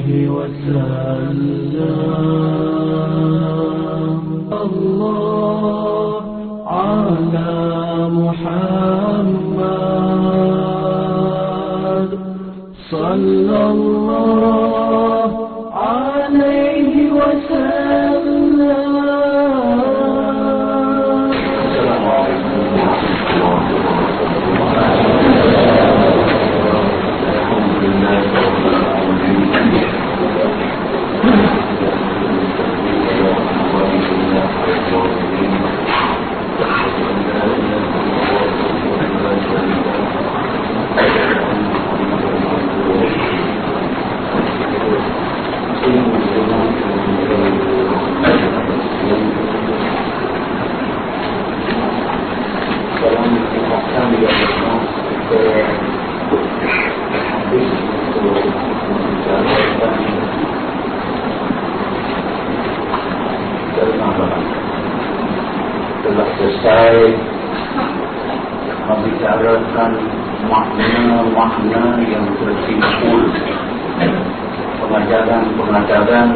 عليه وسلم. الله على محمد صلى الله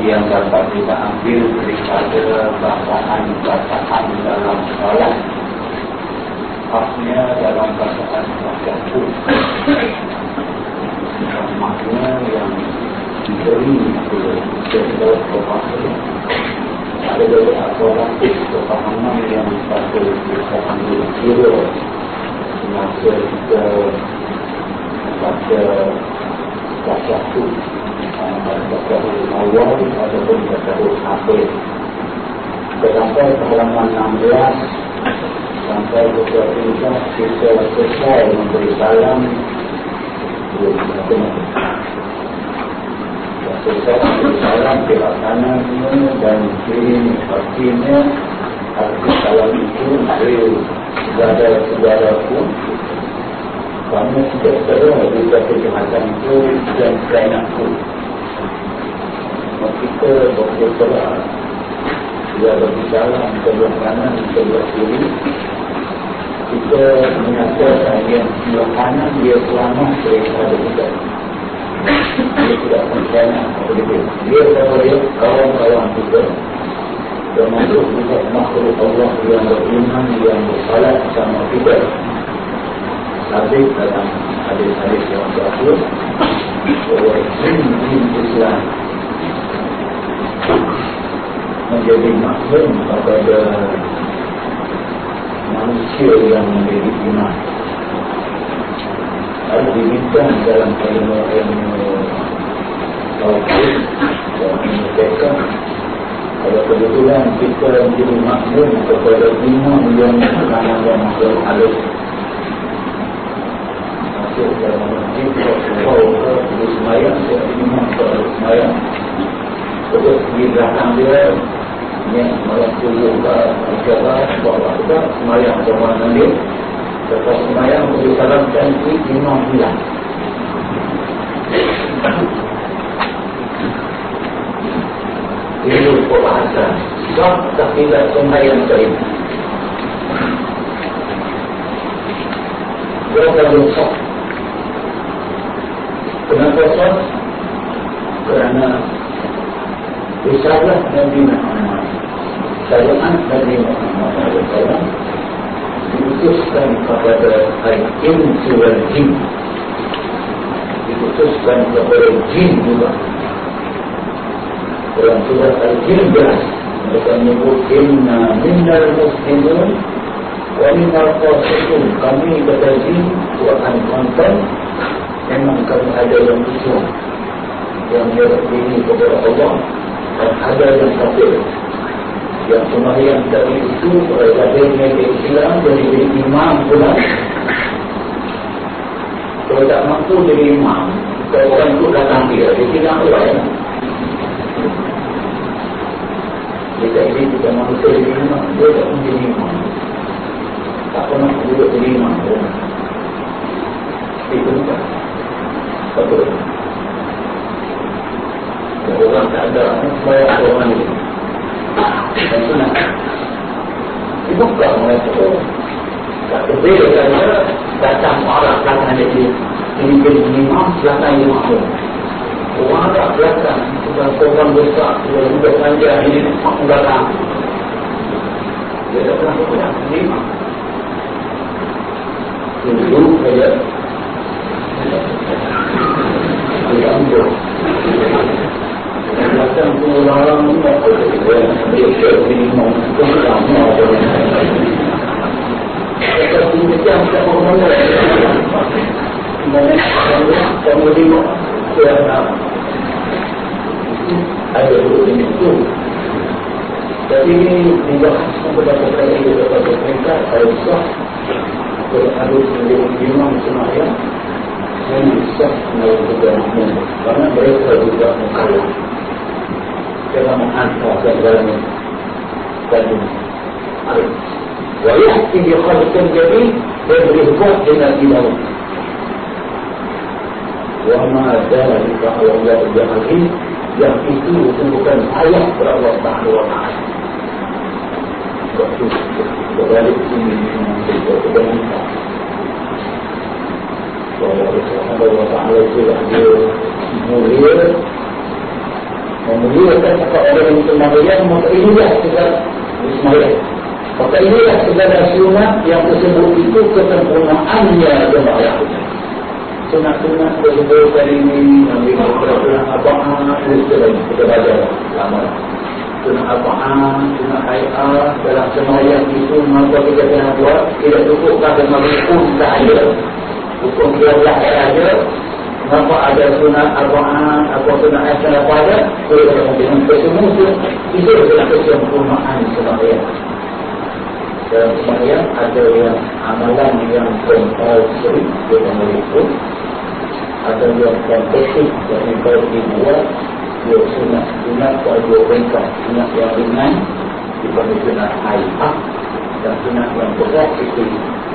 yang dapat kita ambil daripada bacaan-bacaan dalam salat khasnya dalam bacaan bacaan itu makna yang diberi oleh setiap pemahaman ada beberapa lapis kepahaman yang patut kita ambil kira. Semasa kita baca bacaan itu sampai ke halaman 16 sampai beberapa tingkat kita selesai memberi salam selesai memberi salam pihak kanannya dan kiri kakinya arti salam itu dari saudara-saudara pun kami tidak sedar juga kejahatan itu dan kainan pun kita berdoa dia berbicara sebelah kanan, sebelah kiri. Kita menyatakan yang sebelah kanan dia selamat daripada kita. Dia tidak mengkhianat kepada dia dia kepada kawan-kawan kita. Termasuk juga makhluk Allah yang beriman yang bersalat sama kita. Habis dalam hadis-hadis yang terakhir bahwa jin-jin Islam menjadi maklum kepada manusia yang menjadi iman. Lalu diminta dalam ilmu-ilmu tauhid dan mereka kalau kebetulan kita menjadi maklum kepada iman yang bernama dan makhluk halus masuk dalam masjid kalau ke semayang dia iman ke semayang terus di belakang dia malam tujuh ke jalan bawa kita semayang sama dengan dia lepas semayang boleh salamkan di imam bilang itu perbahasan sah tak tidak semayang saya kalau sah kenapa sah kerana risalah Nabi Muhammad syariat Nabi Muhammad SAW diutuskan kepada al-insu wal-jin diutuskan kepada jin juga dalam surah al-jin jelas mereka menyebut inna minnal muslimun wa qasikun kami kata jin Tuhan konten memang kami ada yang Islam yang berbini kepada Allah dan ada yang kafir yang sembahyang dari itu kafirnya ke Islam jadi jadi imam pula kalau tak mampu jadi imam Kalau orang ikut belakang dia, dia tinggal apa ya? Kita ini kita manusia di lima, dia tak pun di lima. Tak pernah duduk di lima. Itu bukan. Betul. Kalau orang tak ada, supaya orang ini. Dan senang. Dibuka mereka. Tak berbeza kerana datang orang belakang dia. Ini jadi imam, belakang imam. Orang Arab belakang, bukan orang besar, dia juga panjang, ini mak belakang. Dia tak pernah berpindah, imam. Dulu saja. Dia ambil. Ada dua jenis. Jadi ini dibahas kepada kali kepada pemerintah kalau sah kalau ada menjadi imam semayang dan sah dalam juga makmum karena mereka juga mengkalah ويحكي بخلق جديد بالرفاق إلى الأرض وما ذلك على الله العظيم يحكي فيه الله سبحانه وتعالى وذلك من سبحانه وتعالى في الحديث Itu memuliakan apa orang yang sembahyang maka inilah segala sembahyang. Maka inilah segala sunat yang tersebut itu kesempurnaannya sembahyang. Sunat-sunat tersebut kali ini ambil beberapa abang kita lagi kita baca lama. Sunat abang sunat ayah dalam semayang itu maka kita kena buat tidak cukup kata merukun sahaja. Hukum dia belah sahaja Nampak ada sunat abang apa sunat ayah apa ada boleh kata dengan kesemua itu adalah kesempurnaan semayang dalam semayang ada yang amalan yang kompulsori dengan mereka ada yang kompetitif yang baru dibuat. Dia sunat sunat atau dua ringkas sunat yang ringan dibanding sunat haifah dan sunat yang berat itu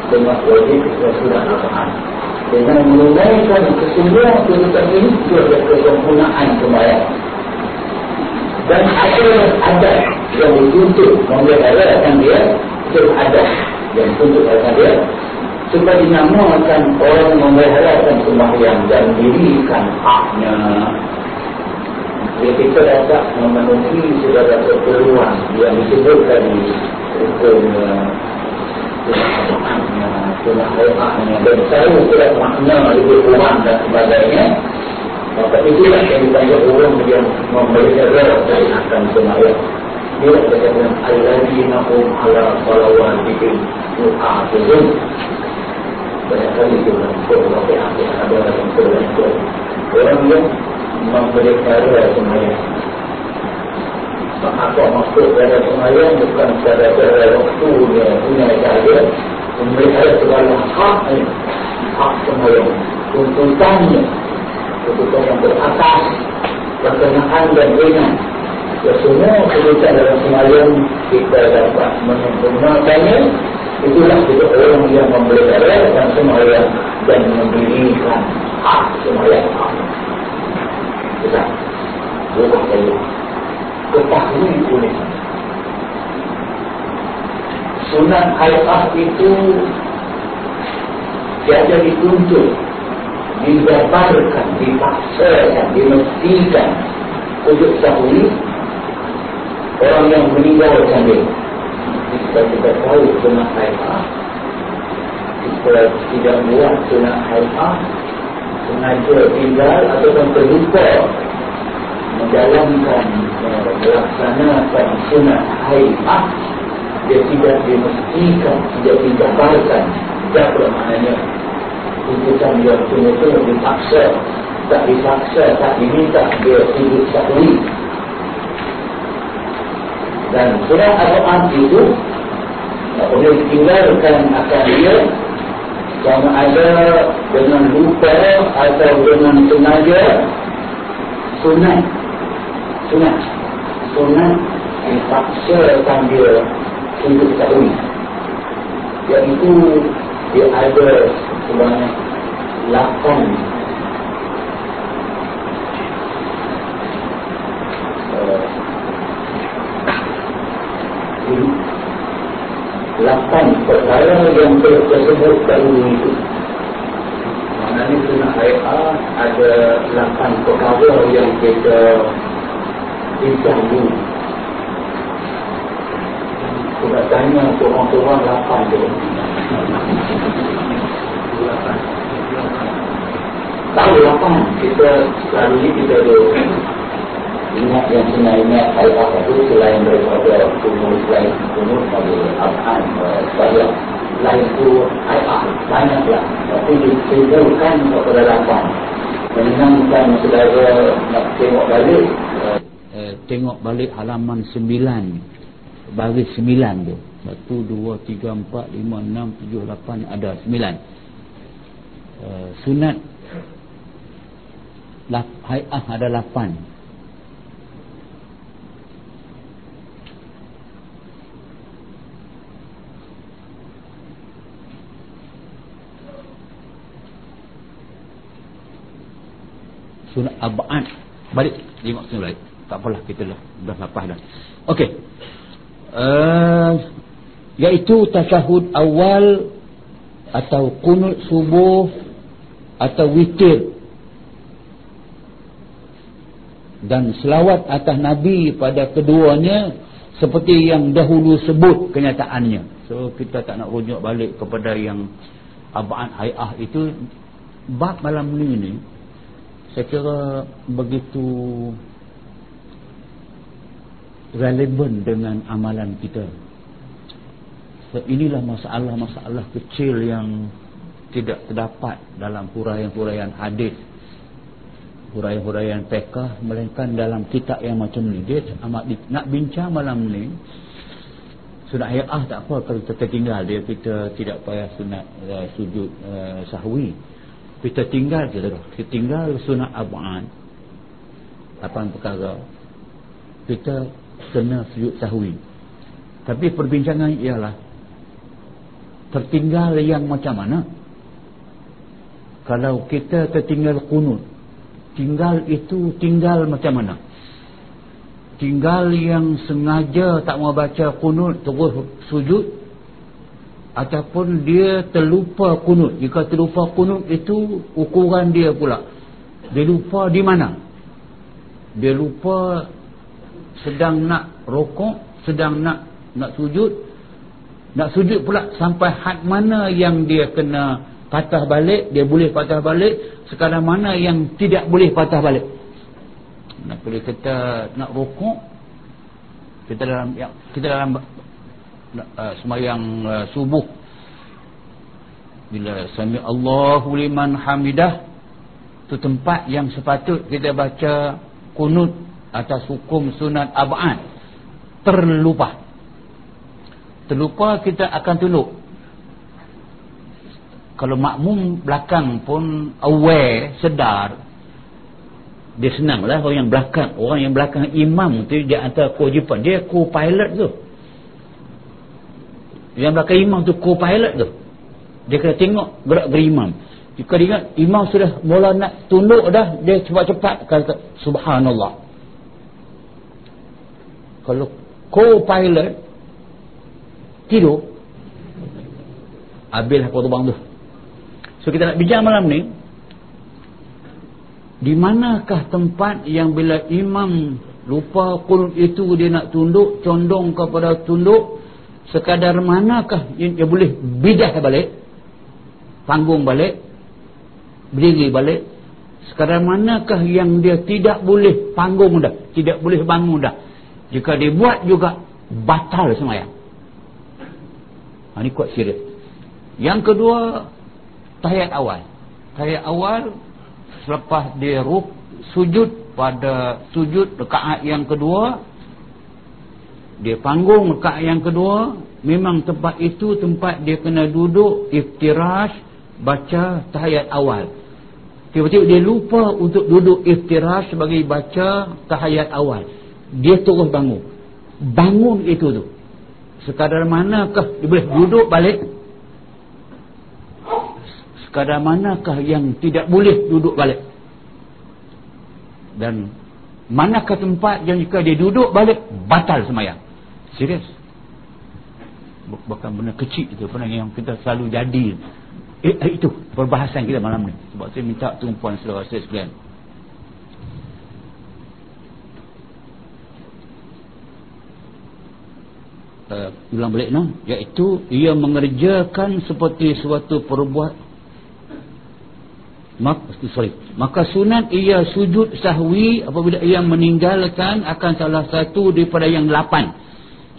dengan wajib kita sunat al dengan menunaikan kesemua tuntutan ini adalah kesempurnaan kembali dan ada adat yang dituntut memeliharakan dia itu adat yang dituntut akan dia supaya dinamakan orang memeliharakan sembahyang dan dirikan haknya. Jadi kita dapat memenuhi segala keperluan yang disebutkan di hukum haknya dan tahu tidak makna lebih kurang dan sebagainya. Maka itulah yang dipanggil orang yang memeliharakan akan sembahyang dia katakan al-ladina hum ala salawatihim yu'afidun. Banyak kali kebenaran orang yang mempelajari semayang. Apa maksud pada semayang bukan pada waktunya punya sahaja memelihara segala hak hak semayang. Tuntutannya. Tuntutan yang beratas. Perkenaan dan ringan. Ya semua tuntutan dalam semayang kita dapat menyempurnakannya. Itulah juga orang yang memelihara semayang dan memberikan hak semayang Kita bukan saja. Ketahui boleh. Sunat ayat itu tiada dituntut, dijabarkan, dipaksakan, dimestikan untuk tahu orang yang meninggalkan dia kita kita tahu sunat haifah kita tidak buat sunat haifah sengaja tinggal ataupun terlupa menjalankan eh, melaksanakan sunat haifah dia tidak dimestikan tidak dijabarkan apa maknanya. Tuntutan yang itu dipaksa tak dipaksa tak diminta dia hidup sahwi dan surat Al-Quran itu apabila ditinggalkan akan dia Sama ada dengan lupa atau dengan sengaja Sunat. Sunat. Sunat yang paksakan dia untuk tahu Iaitu dia ada sebanyak lapan perkara yang tersebut dahulu itu maknanya kena ayat ada lapan perkara yang kita bincang dulu. Kita tanya orang-orang lapan tu tahu lapan. Kita selalu kita ada ingat yang ayat apa itu selain daripada kumul selain kumul pada Al-Quran saya lain itu ayat banyaklah. Tapi disimpulkan kepada lapan. Menyenangkan saudara nak tengok balik eh, tengok balik halaman sembilan. Baris sembilan tu. Satu, dua, tiga, empat, lima, enam, tujuh, lapan ada sembilan. Uh, sunat lap, hayah ada sunat abad. Balik. Tengok sini balik. Tak apalah kita dah dah lepas dah. Okey. Uh, iaitu tasyahud awal atau kunut subuh atau witir. Dan selawat atas Nabi pada keduanya seperti yang dahulu sebut kenyataannya. So kita tak nak rujuk balik kepada yang abad hayah itu. Bab malam ni ni saya kira begitu relevan dengan amalan kita. So, inilah masalah-masalah kecil yang tidak terdapat dalam huraian-huraian hadis. Huraian-huraian pekah melainkan dalam kitab yang macam ni. Dia amat di, nak bincang malam ni sunat hayah tak apa. Kalau kita tertinggal dia kita tidak payah sunat uh, sujud uh, sahwi kita tinggal kita kita tinggal sunat ab'an lapan perkara. Kita kena sujud sahwi. Tapi perbincangan ialah tertinggal yang macam mana? Kalau kita tertinggal kunut tinggal itu tinggal macam mana? Tinggal yang sengaja tak mau baca kunut terus sujud ataupun dia terlupa kunut. Jika terlupa kunut itu ukuran dia pula. Dia lupa di mana? Dia lupa sedang nak rokok sedang nak nak sujud. Nak sujud pula sampai had mana yang dia kena patah balik dia boleh patah balik. Sekarang mana yang tidak boleh patah balik? Nak boleh kita nak rokok kita dalam ya, kita dalam uh, semayang uh, subuh. Bila sami Allahu liman hamidah tu tempat yang sepatut kita baca kunut atas hukum sunat ab'ad terlupa. Terlupa kita akan tunduk. Kalau makmum belakang pun aware sedar dia senang lah orang yang belakang. Orang yang belakang imam tu dia antara kewajipan. Dia co-pilot tu yang belakang imam tu co-pilot tu. Dia kena tengok gerak-gerak imam jika dia ingat imam sudah mula nak tunduk dah dia cepat-cepat kata subhanallah. Kalau co-pilot tidur habislah terbang tu. So kita nak bincang malam ni di manakah tempat yang bila imam lupa kunut itu dia nak tunduk condong kepada tunduk sekadar manakah dia boleh bidah balik panggung balik berdiri balik? Sekadar manakah yang dia tidak boleh panggung dah tidak boleh bangun dah? Jika dibuat juga batal semayang. Ha, ini kuat serius. Yang kedua tahiyat awal. Tahiyat awal selepas dia ruk sujud pada sujud rekaat yang kedua dia panggung rekaat yang kedua. Memang tempat itu tempat dia kena duduk iftirash baca tahiyat awal. Tiba-tiba dia lupa untuk duduk iftirash sebagai baca tahiyat awal. Dia terus bangun. Bangun itu tu. Sekadar manakah dia boleh duduk balik? Sekadar manakah yang tidak boleh duduk balik? Dan manakah tempat yang jika dia duduk balik batal semayang serius? Bukan benda kecil itu benda yang kita selalu jadi. Eh, eh, itu perbahasan kita malam ni. Sebab saya minta tumpuan saudara saya sekalian. Uh, ulang balik no? iaitu ia mengerjakan seperti suatu perbuat. Maka, sorry, maka sunat ia sujud sahwi apabila ia meninggalkan akan salah satu daripada yang lapan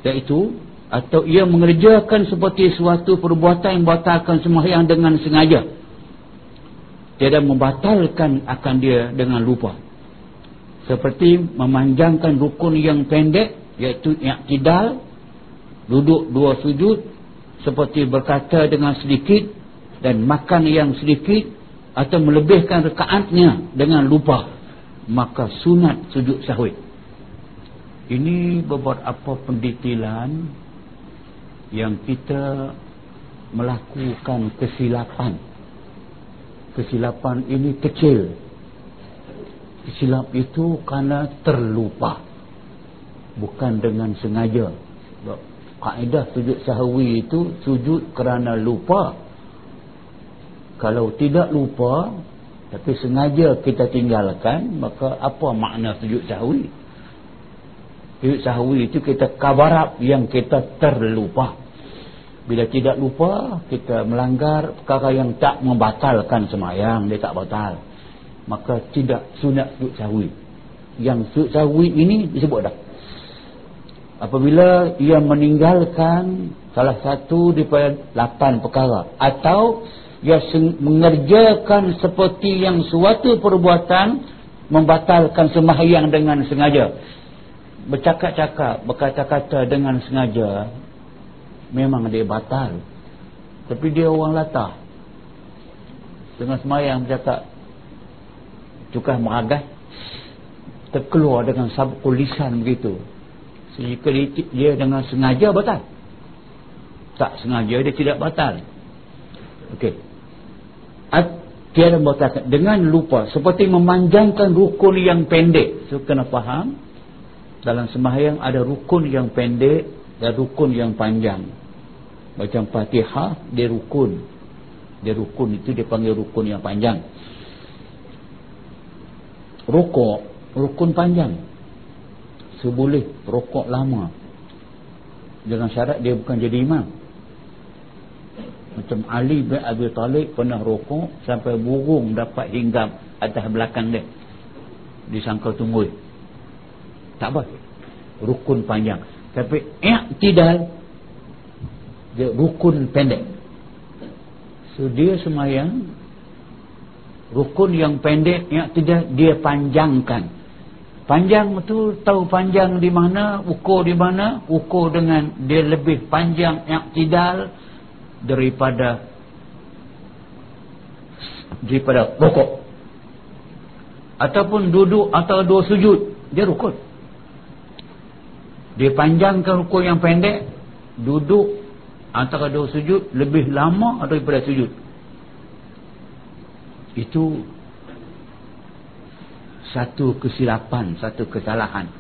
iaitu atau ia mengerjakan seperti suatu perbuatan yang membatalkan sembahyang dengan sengaja. Tiada membatalkan akan dia dengan lupa. Seperti memanjangkan rukun yang pendek iaitu i'tidal duduk dua sujud seperti berkata dengan sedikit dan makan yang sedikit atau melebihkan rekaatnya dengan lupa maka sunat sujud sahwi ini beberapa pendetilan yang kita melakukan kesilapan. Kesilapan ini kecil. Kesilap itu kerana terlupa. Bukan dengan sengaja. Kaedah sujud sahwi itu sujud kerana lupa. Kalau tidak lupa tapi sengaja kita tinggalkan maka apa makna sujud sahwi sujud sahwi itu kita kabarap yang kita terlupa. Bila tidak lupa kita melanggar perkara yang tak membatalkan semayang dia tak batal. Maka tidak sunat sujud sahwi. Yang sujud sahwi ini disebut dah. Apabila ia meninggalkan salah satu daripada lapan perkara atau ia mengerjakan seperti yang suatu perbuatan membatalkan sembahyang dengan sengaja bercakap-cakap berkata-kata dengan sengaja memang dia batal. Tapi dia orang latah. Dengan semayang bercakap cukah meragas terkeluar dengan sabuk lisan begitu. Jika dia dengan sengaja batal. Tak sengaja dia tidak batal. Ok tiada batal dengan lupa seperti memanjangkan rukun yang pendek. So kena faham dalam sembahyang ada rukun yang pendek dan rukun yang panjang. Macam fatihah dia rukun. Dia rukun itu dia panggil rukun yang panjang. Rukuk rukun panjang. Seboleh rukuk lama. Dengan syarat dia bukan jadi imam. Macam Ali bin Abi Talib pernah rukuk sampai burung dapat hinggap atas belakang dia. Disangka tunggu tak apa rukun panjang. Tapi i'tidal dia rukun pendek. So dia semayang rukun yang pendek tidak dia panjangkan. Panjang itu tahu panjang di mana ukur di mana? Ukur dengan dia lebih panjang tidak daripada daripada rukuk ataupun duduk atau dua sujud dia rukun dia panjangkan rukun yang pendek duduk antara dua sujud lebih lama daripada sujud. Itu satu kesilapan satu kesalahan.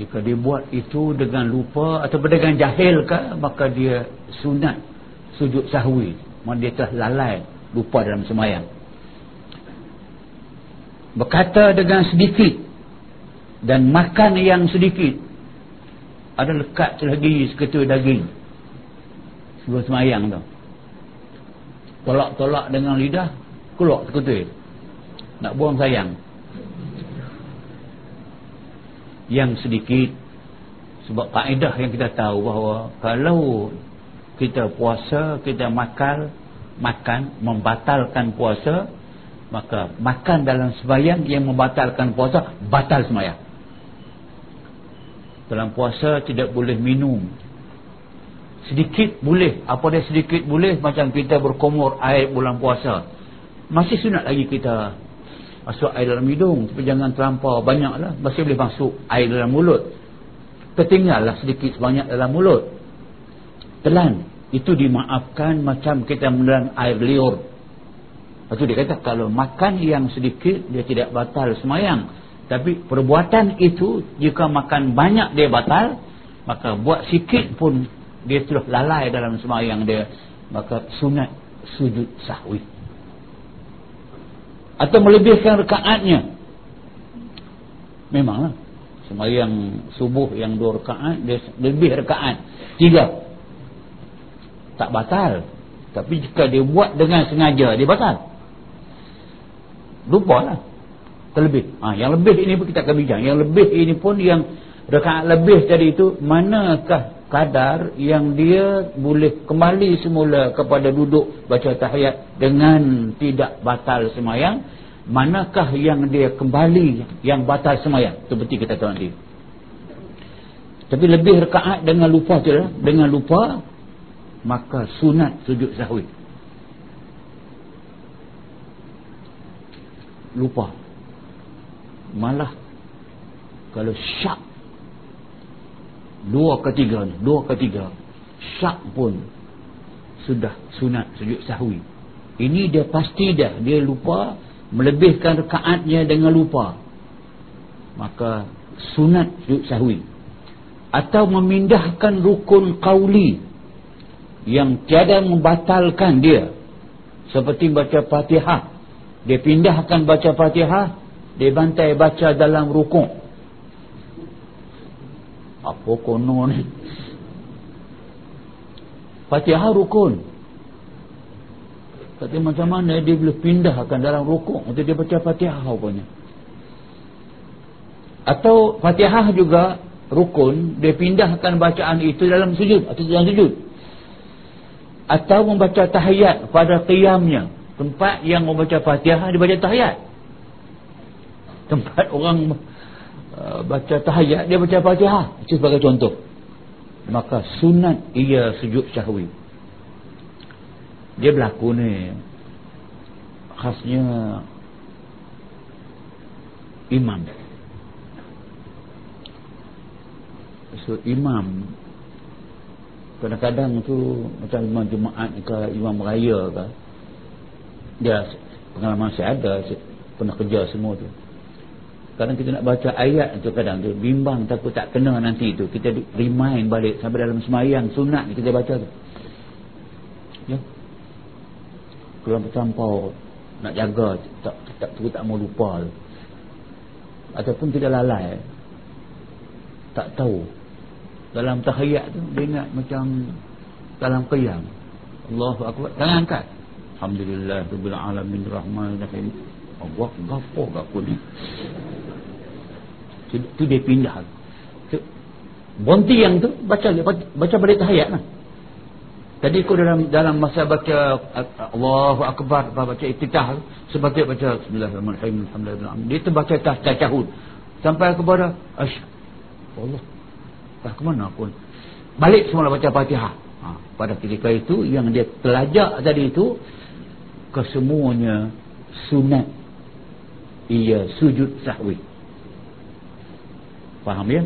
Jika dia buat itu dengan lupa atau dengan jahil ke maka dia sunat sujud sahwi. Maka dia telah lalai lupa dalam semayang. Berkata dengan sedikit dan makan yang sedikit ada lekat lagi seketul daging. Sebelum semayang tu. Tolak-tolak dengan lidah keluar sekutu nak buang sayang. Yang sedikit sebab kaedah yang kita tahu bahawa kalau kita puasa kita makan makan membatalkan puasa maka makan dalam semayang yang membatalkan puasa batal semayang dalam puasa tidak boleh minum. Sedikit boleh. Apa dia sedikit boleh? Macam kita berkumur air bulan puasa. Masih sunat lagi kita. Masuk air dalam hidung tapi jangan terlampau. Banyaklah. Masih boleh masuk air dalam mulut. Tertinggallah sedikit sebanyak dalam mulut. Telan. Itu dimaafkan macam kita menelan air liur. Tu dia kata kalau makan yang sedikit dia tidak batal semayang tapi perbuatan itu jika makan banyak dia batal maka buat sikit pun dia sudah lalai dalam semayang dia maka sunat sujud sahwi. Atau melebihkan rekaatnya. Memanglah. Semayang subuh yang dua rekaat dia lebih rekaat. Tiga. Tak batal. Tapi jika dia buat dengan sengaja dia batal. Lupa lah terlebih. Ha, yang lebih ini pun kita akan bincang. Yang lebih ini pun yang rekaat lebih tadi itu manakah kadar yang dia boleh kembali semula kepada duduk baca tahiyat dengan tidak batal semayang? Manakah yang dia kembali yang batal semayang? Seperti kita tahu nanti. Tapi lebih rekaat dengan lupa tu lah. dengan lupa maka sunat sujud sahwi. Lupa malah kalau syak dua ketiga dua ketiga syak pun sudah sunat sujud sahwi. Ini dia pasti dah dia lupa melebihkan rekaatnya dengan lupa. Maka sunat sujud sahwi. Atau memindahkan rukun qauli yang tiada membatalkan dia. Seperti baca fatihah. Dia pindahkan baca fatihah dia bantai baca dalam rukun apa konon fatihah rukun. Kata macam mana dia boleh pindahkan dalam rukuk? Untuk dia baca fatihah rupanya. Atau fatihah juga rukun Dia pindahkan bacaan itu dalam sujud Atau dalam sujud. Atau membaca tahiyat pada qiyamnya. Tempat yang membaca fatihah dia baca tahiyat Tempat orang uh, baca tahiyat dia baca fatihah Itu sebagai contoh. Maka sunat ia sujud syahwi. Dia berlaku ni. Khasnya imam. So imam kadang-kadang tu macam imam jemaat ke imam raya ke dia pengalaman saya ada saya pernah kerja semua tu kadang kita nak baca ayat tu kadang tu bimbang takut tak kena nanti tu. Kita remind balik sampai dalam semayang sunat kita baca tu. Ya. Kurang tercampur. Nak jaga tak tak tak, tak mau lupa ataupun tidak lalai. Tak tahu. Dalam tahiyat tu dia ingat macam dalam qiyam. Allahu akbar. Jangan angkat. Alhamdulillah rabbil alamin rahman rahim. Allah gapo gapo ni tu dia pindah. Bonti yang tu baca baca balik tahiyat lah. Tadi aku dalam dalam masa baca Allahu Akbar baca iftitah seperti baca Bismillahirrahmanirrahim dia terbaca tashahud sampai kepada asyhadu Allah tak ke mana pun balik semula baca Fatihah. Ha, pada ketika itu yang dia telajak tadi itu kesemuanya sunat. Ia sujud sahwi faham ya?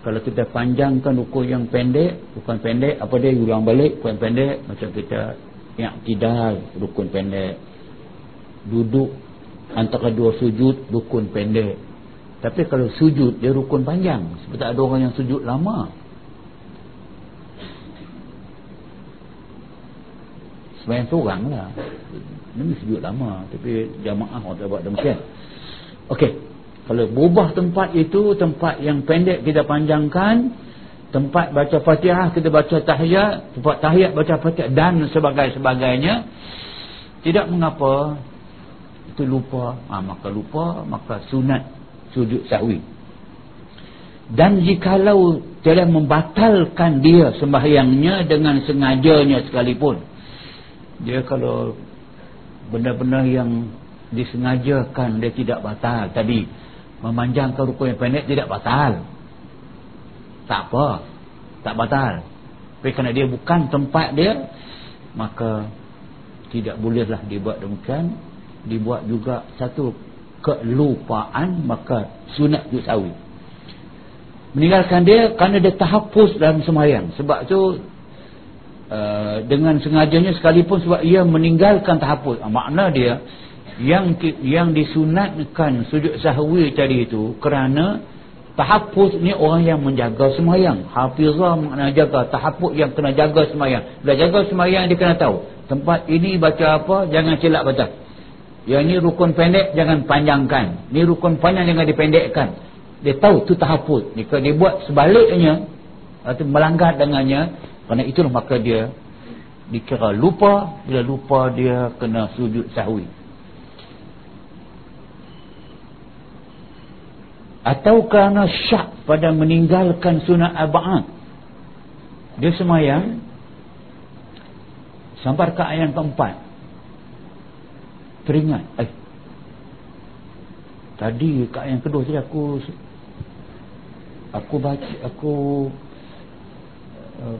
Kalau kita panjangkan rukun yang pendek bukan pendek apa dia? Ulang balik rukun pendek. Macam kita yang tidak rukun pendek. Duduk antara dua sujud rukun pendek. Tapi kalau sujud dia rukun panjang. Seperti ada orang yang sujud lama. Sebenarnya seorang lah. Ini sujud lama tapi jamaah orang tak buat demikian. Okey. Kalau berubah tempat itu tempat yang pendek kita panjangkan, tempat baca Fatihah kita baca tahiyat, tempat tahiyat baca Fatihah dan sebagainya, tidak mengapa itu lupa, ha, maka lupa, maka sunat sujud sahwi. Dan jikalau telah membatalkan dia sembahyangnya dengan sengajanya sekalipun. Dia kalau benda-benda yang disengajakan dia tidak batal tadi memanjangkan rukun yang pendek tidak batal. Tak apa. Tak batal. Tapi kerana dia bukan tempat dia maka tidak bolehlah dibuat demikian. Dibuat juga satu kelupaan maka sunat sujud sahwi meninggalkan dia kerana dia terhapus dalam semayang. Sebab tu uh, dengan sengajanya sekalipun sebab ia meninggalkan terhapus. Uh, makna dia yang yang disunatkan sujud sahwi tadi itu kerana Tahapus ni orang yang menjaga semayang. Hafizah makna jaga. Tahapus yang kena jaga semayang. Bila jaga semayang dia kena tahu. Tempat ini baca apa, jangan silap baca. Yang ni rukun pendek, jangan panjangkan. Ni rukun panjang, jangan dipendekkan. Dia tahu tu tahapus. Jika dia buat sebaliknya, atau melanggar dengannya, kerana itulah maka dia dikira lupa. Bila lupa dia kena sujud sahwi. Atau kerana syak pada meninggalkan sunat ab'ad dia semayang sampai ke ayat keempat. Teringat. Eh. Tadi ke ayat kedua tadi aku aku baca aku uh,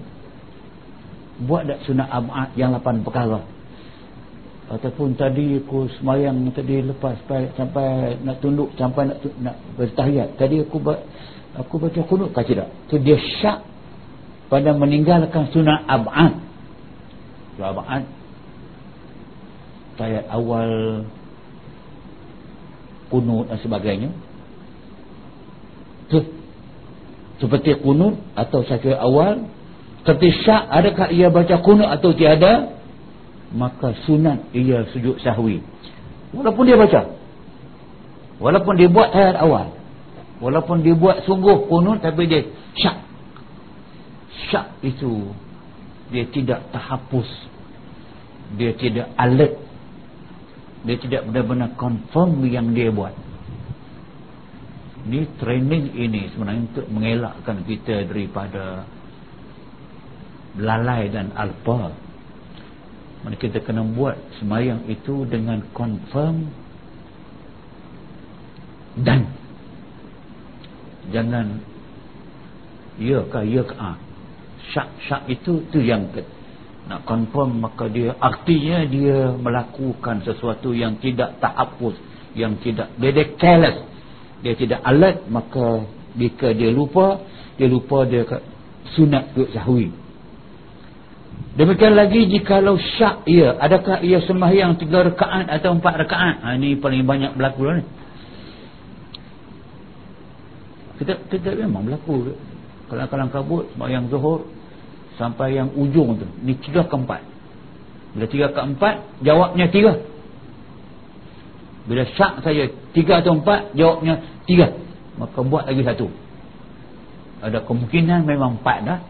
buat tak sunat ab'ad yang lapan perkara ataupun tadi aku semayang tadi lepas sampai, sampai nak tunduk sampai nak nak bertahiyat. Tadi aku aku baca kunut kah tidak tu dia syak pada meninggalkan sunat ab'ad sunat ab'ad tahiyat awal kunut dan sebagainya. Tu. Seperti kunut atau sakit awal. Seperti syak adakah ia baca kunut atau tiada maka sunat ia sujud sahwi. Walaupun dia baca. Walaupun dia buat ayat awal. Walaupun dia buat sungguh kunut tapi dia syak. Syak itu dia tidak terhapus. Dia tidak alert. Dia tidak benar-benar confirm yang dia buat. Ni training ini sebenarnya untuk mengelakkan kita daripada lalai dan alpa mana kita kena buat semayang itu dengan confirm dan. Jangan ya ke ya ke ah. syak syak itu tu yang ke, nak confirm maka dia artinya dia melakukan sesuatu yang tidak terhapus yang tidak dia, careless. Dia tidak alert maka jika dia lupa dia lupa dia sunat tu sahwi Demikian lagi jikalau syak ia, adakah ia sembahyang tiga rekaat atau empat rekaat? Ha, ini paling banyak berlaku lah ni. Kita, kita memang berlaku. Kalau kalang kabut, sembahyang zuhur, sampai yang ujung tu. Ni tiga ke empat. Bila tiga ke empat, jawabnya tiga. Bila syak saya tiga atau empat, jawabnya tiga. Maka buat lagi satu. Ada kemungkinan memang empat dah.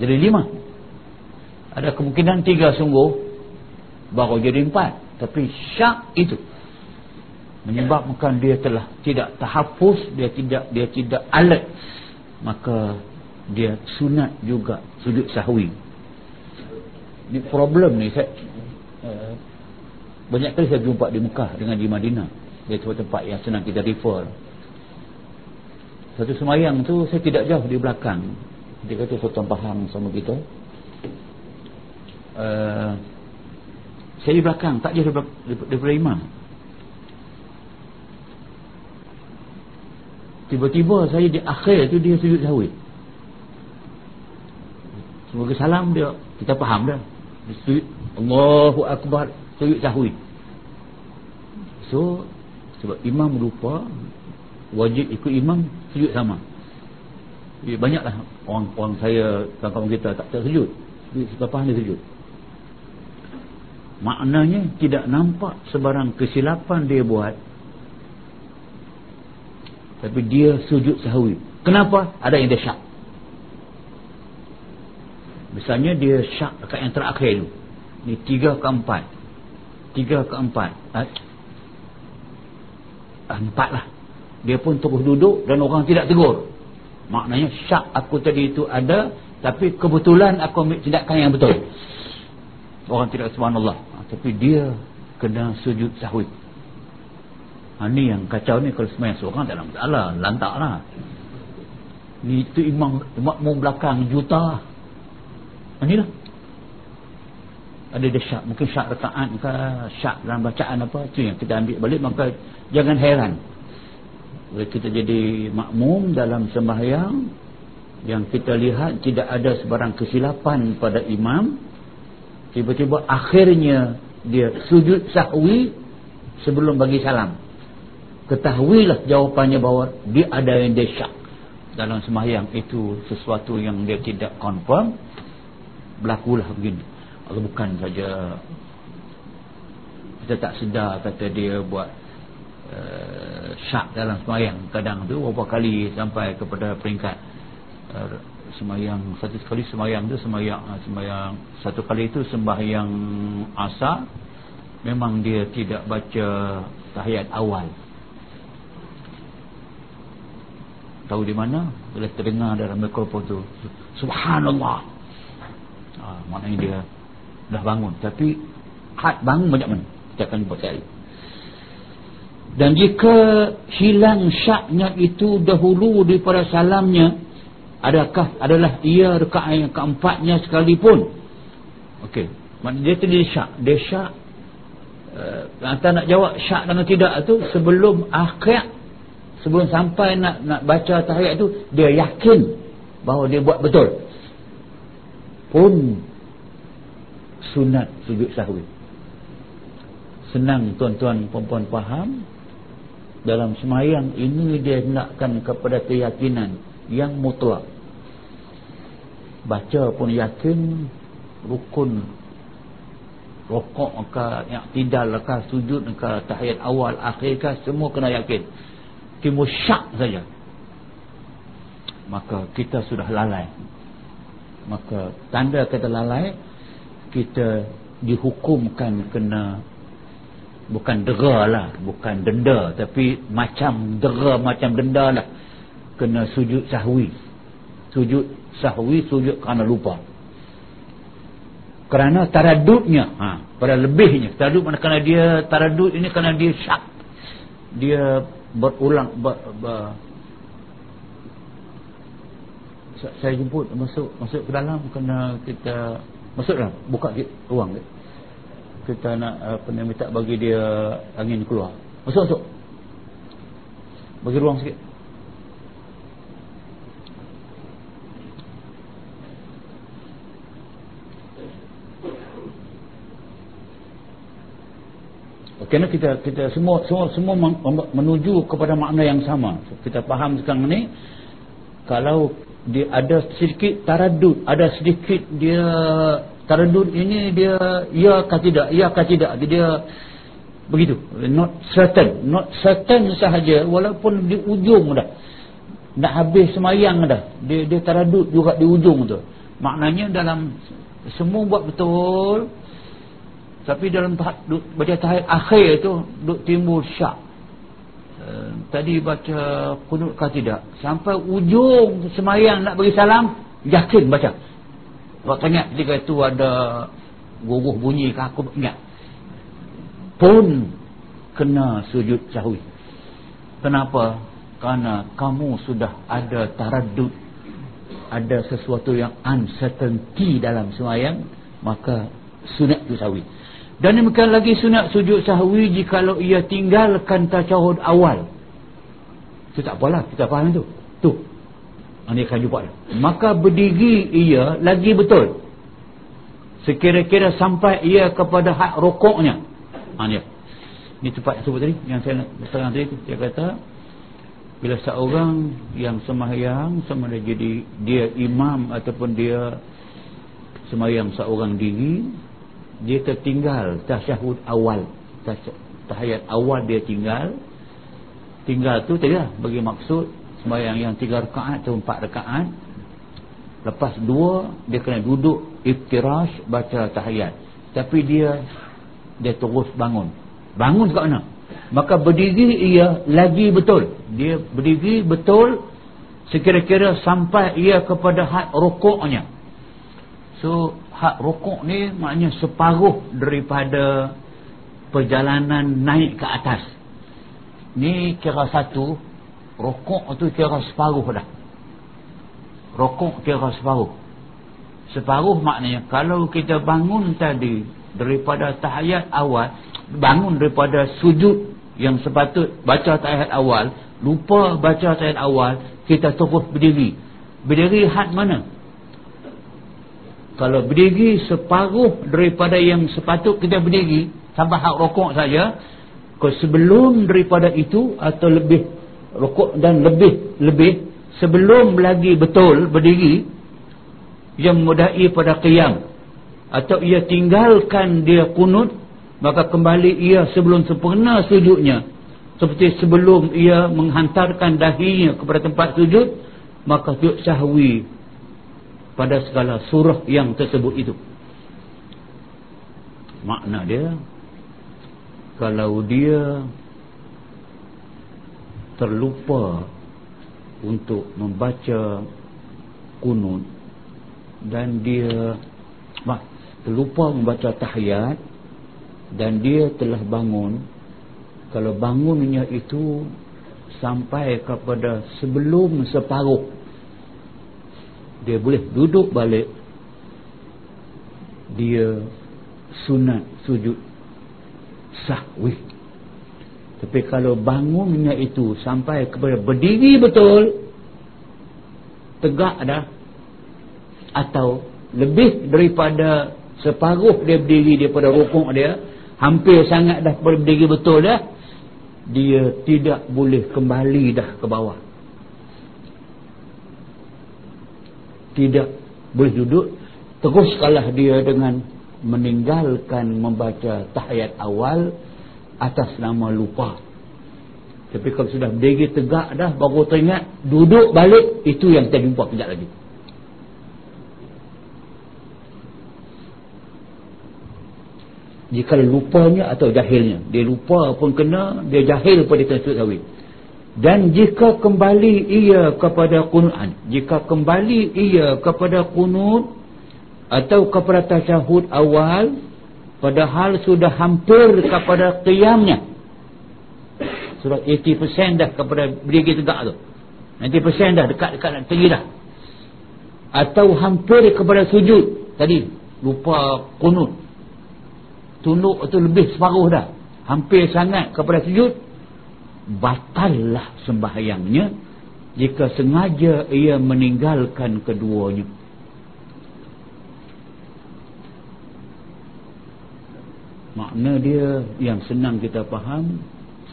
Jadi lima ada kemungkinan tiga sungguh baru jadi empat. Tapi syak itu menyebabkan dia telah tidak terhapus dia tidak dia tidak alert. Maka dia sunat juga sujud sahwi. Ni problem ni saya uh, banyak kali saya jumpa di Mekah dengan di Madinah. Dia tempat-tempat yang senang kita refer. Satu semayang tu saya tidak jauh di belakang. Dia kata sultan faham sama kita uh, saya di belakang tak jauh daripada, daripada imam. Tiba-tiba saya di akhir tu dia sujud sahwi semoga salam dia. Kita faham dah. Sujud Allahu Akbar sujud sahwi so sebab imam lupa wajib ikut imam sujud sama. Banyaklah orang-orang saya kawan-kawan kita tak tersujud selepas dia sujud maknanya tidak nampak sebarang kesilapan dia buat. Tapi dia sujud sahwi. Kenapa? ada yang dia syak. Misalnya dia syak dekat yang terakhir tu ni tiga ke empat. Tiga ke empat. Ah, empat lah. Dia pun terus duduk dan orang tidak tegur. Maknanya syak aku tadi itu ada tapi kebetulan aku ambil tindakan yang betul. Orang tidak subhanallah tapi dia kena sujud sahwi ha, ni yang kacau ni kalau semayang seorang ada masalah lantak lah. Ni itu imam makmum belakang juta. Inilah ada dia syak mungkin syak rekaat ke syak dalam bacaan apa tu yang kita ambil balik maka jangan heran. Bila kita jadi makmum dalam sembahyang yang kita lihat tidak ada sebarang kesilapan pada imam tiba-tiba akhirnya dia sujud sahwi sebelum bagi salam. Ketahuilah jawapannya bahawa dia ada yang dia syak. Dalam sembahyang itu sesuatu yang dia tidak confirm berlakulah begini. Kalau bukan saja kita tak sedar kata dia buat uh, syak dalam semayang kadang tu beberapa kali sampai kepada peringkat uh, semayang satu kali semayang tu semayang, uh, semayang. Satu kali itu sembahyang asar memang dia tidak baca tahiyat awal. Tahu di mana? Boleh terdengar dalam mikrofon tu. Subhanallah. Ha, maknanya dia dah bangun. Tapi had bangun banyak mana? Kita akan jumpa sekali. Dan jika hilang syaknya itu dahulu daripada salamnya adakah adalah ia rekaat yang keempatnya sekalipun? Okey, maknanya dia dia syak. Dia syak uh, nak jawab syak dengan tidak tu sebelum akhir. Sebelum sampai nak nak baca tahiyat tu dia yakin bahawa dia buat betul. Pun sunat sujud sahwi. Senang tuan-tuan perempuan faham? Dalam semayang ini dia nakkan kepada keyakinan yang mutlak baca pun yakin rukun rokok ke yang tidak ke sujud ke tahiyat awal akhir ke semua kena yakin. Timbul syak saja. Maka kita sudah lalai. Maka tanda kata lalai kita dihukumkan kena bukan dera lah bukan denda tapi macam dera macam denda lah. Kena sujud sahwi. Sujud sahwi sujud kerana lupa kerana taradudnya ha, pada lebihnya taradud mana kerana dia taradud ini kerana dia syak dia berulang ber, ber, saya jemput masuk masuk ke dalam kerana kita Masuklah buka ruang. Kita nak apa ni minta bagi dia angin keluar. Masuk masuk. Bagi ruang sikit. Kerana kita kita semua semua semua menuju kepada makna yang sama. Kita faham sekarang ni kalau dia ada sedikit taradud ada sedikit dia taradud ini dia ya kah tidak ya kah tidak dia begitu. Not certain not certain sahaja walaupun di ujung dah. Nak habis semayang dah dia dia taradud juga di ujung tu. Maknanya dalam semua buat betul tapi dalam tahap baca tahap akhir tu duk timbul syak. Eh, tadi baca kunut kah tidak. Sampai ujung semayang nak bagi salam yakin baca. Kalau tanya ketika itu ada guguh bunyi kah? Aku ingat. Pun kena sujud sahwi. Kenapa? Kerana kamu sudah ada taradud ada sesuatu yang uncertainty dalam semayang maka sunat tu sahwi dan demikian lagi sunat sujud sahwi jikalau ia tinggalkan tashahud awal. Itu tak apalah, kita faham itu. Tu. Ini akan jumpa. Maka berdiri ia lagi betul. Sekira-kira sampai ia kepada hak rokoknya. Ini. Ini tempat yang sebut tadi. Yang saya terang tadi. Dia kata. Bila seorang yang semahyang sama dia jadi dia imam ataupun dia semayang seorang diri dia tertinggal tasyahud awal. Tahiyat awal dia tinggal. Tinggal tu tadi lah bagi maksud sembahyang yang tiga rakaat atau empat rakaat. Lepas dua dia kena duduk iftirash baca tahiyat tapi dia dia terus bangun. Bangun kat mana? Maka berdiri ia lagi betul. Dia berdiri betul sekira-kira sampai ia kepada had rukuknya. So hak rukuk ni maknanya separuh daripada perjalanan naik ke atas. Ni kira satu rukuk tu kira separuh dah. Rukuk kira separuh. Separuh maknanya kalau kita bangun tadi daripada tahiyat awal bangun daripada sujud yang sepatut baca tahiyat awal lupa baca tahiyat awal kita terus berdiri. Berdiri had mana kalau berdiri separuh daripada yang sepatut kita berdiri sampai hak rokok saja sebelum daripada itu atau lebih rokok dan lebih lebih sebelum lagi betul berdiri yang mudai pada qiyam. Atau ia tinggalkan dia kunut maka kembali ia sebelum sempurna sujudnya. Seperti sebelum ia menghantarkan dahinya kepada tempat sujud maka sujud sahwi pada segala surah yang tersebut itu. Makna dia kalau dia terlupa untuk membaca kunut dan dia bah, terlupa membaca tahiyat dan dia telah bangun kalau bangunnya itu sampai kepada sebelum separuh dia boleh duduk balik dia sunat sujud sahwi tapi kalau bangunnya itu sampai kepada berdiri betul tegak dah. Atau lebih daripada separuh dia berdiri daripada rukuk dia hampir sangat dah berdiri betul dah dia tidak boleh kembali dah ke bawah tidak boleh duduk terus kalah dia dengan meninggalkan membaca tahiyat awal atas nama lupa. Tapi kalau sudah berdiri tegak dah baru teringat duduk balik itu yang kita jumpa kejap lagi. Jika lupanya atau jahilnya. Dia lupa pun kena dia jahil pun dia kena sahwi dan jika kembali ia kepada kunut jika kembali ia kepada kunut atau kepada tasyahud awal padahal sudah hampir kepada qiyamnya. Sudah 80% dah kepada berdiri tegak tu. 90% dah dekat-dekat nak tinggi dah. Atau hampir kepada sujud. Tadi lupa kunut tunduk itu lebih separuh dah. Hampir sangat kepada sujud batallah sembahyangnya jika sengaja ia meninggalkan keduanya. Makna dia yang senang kita faham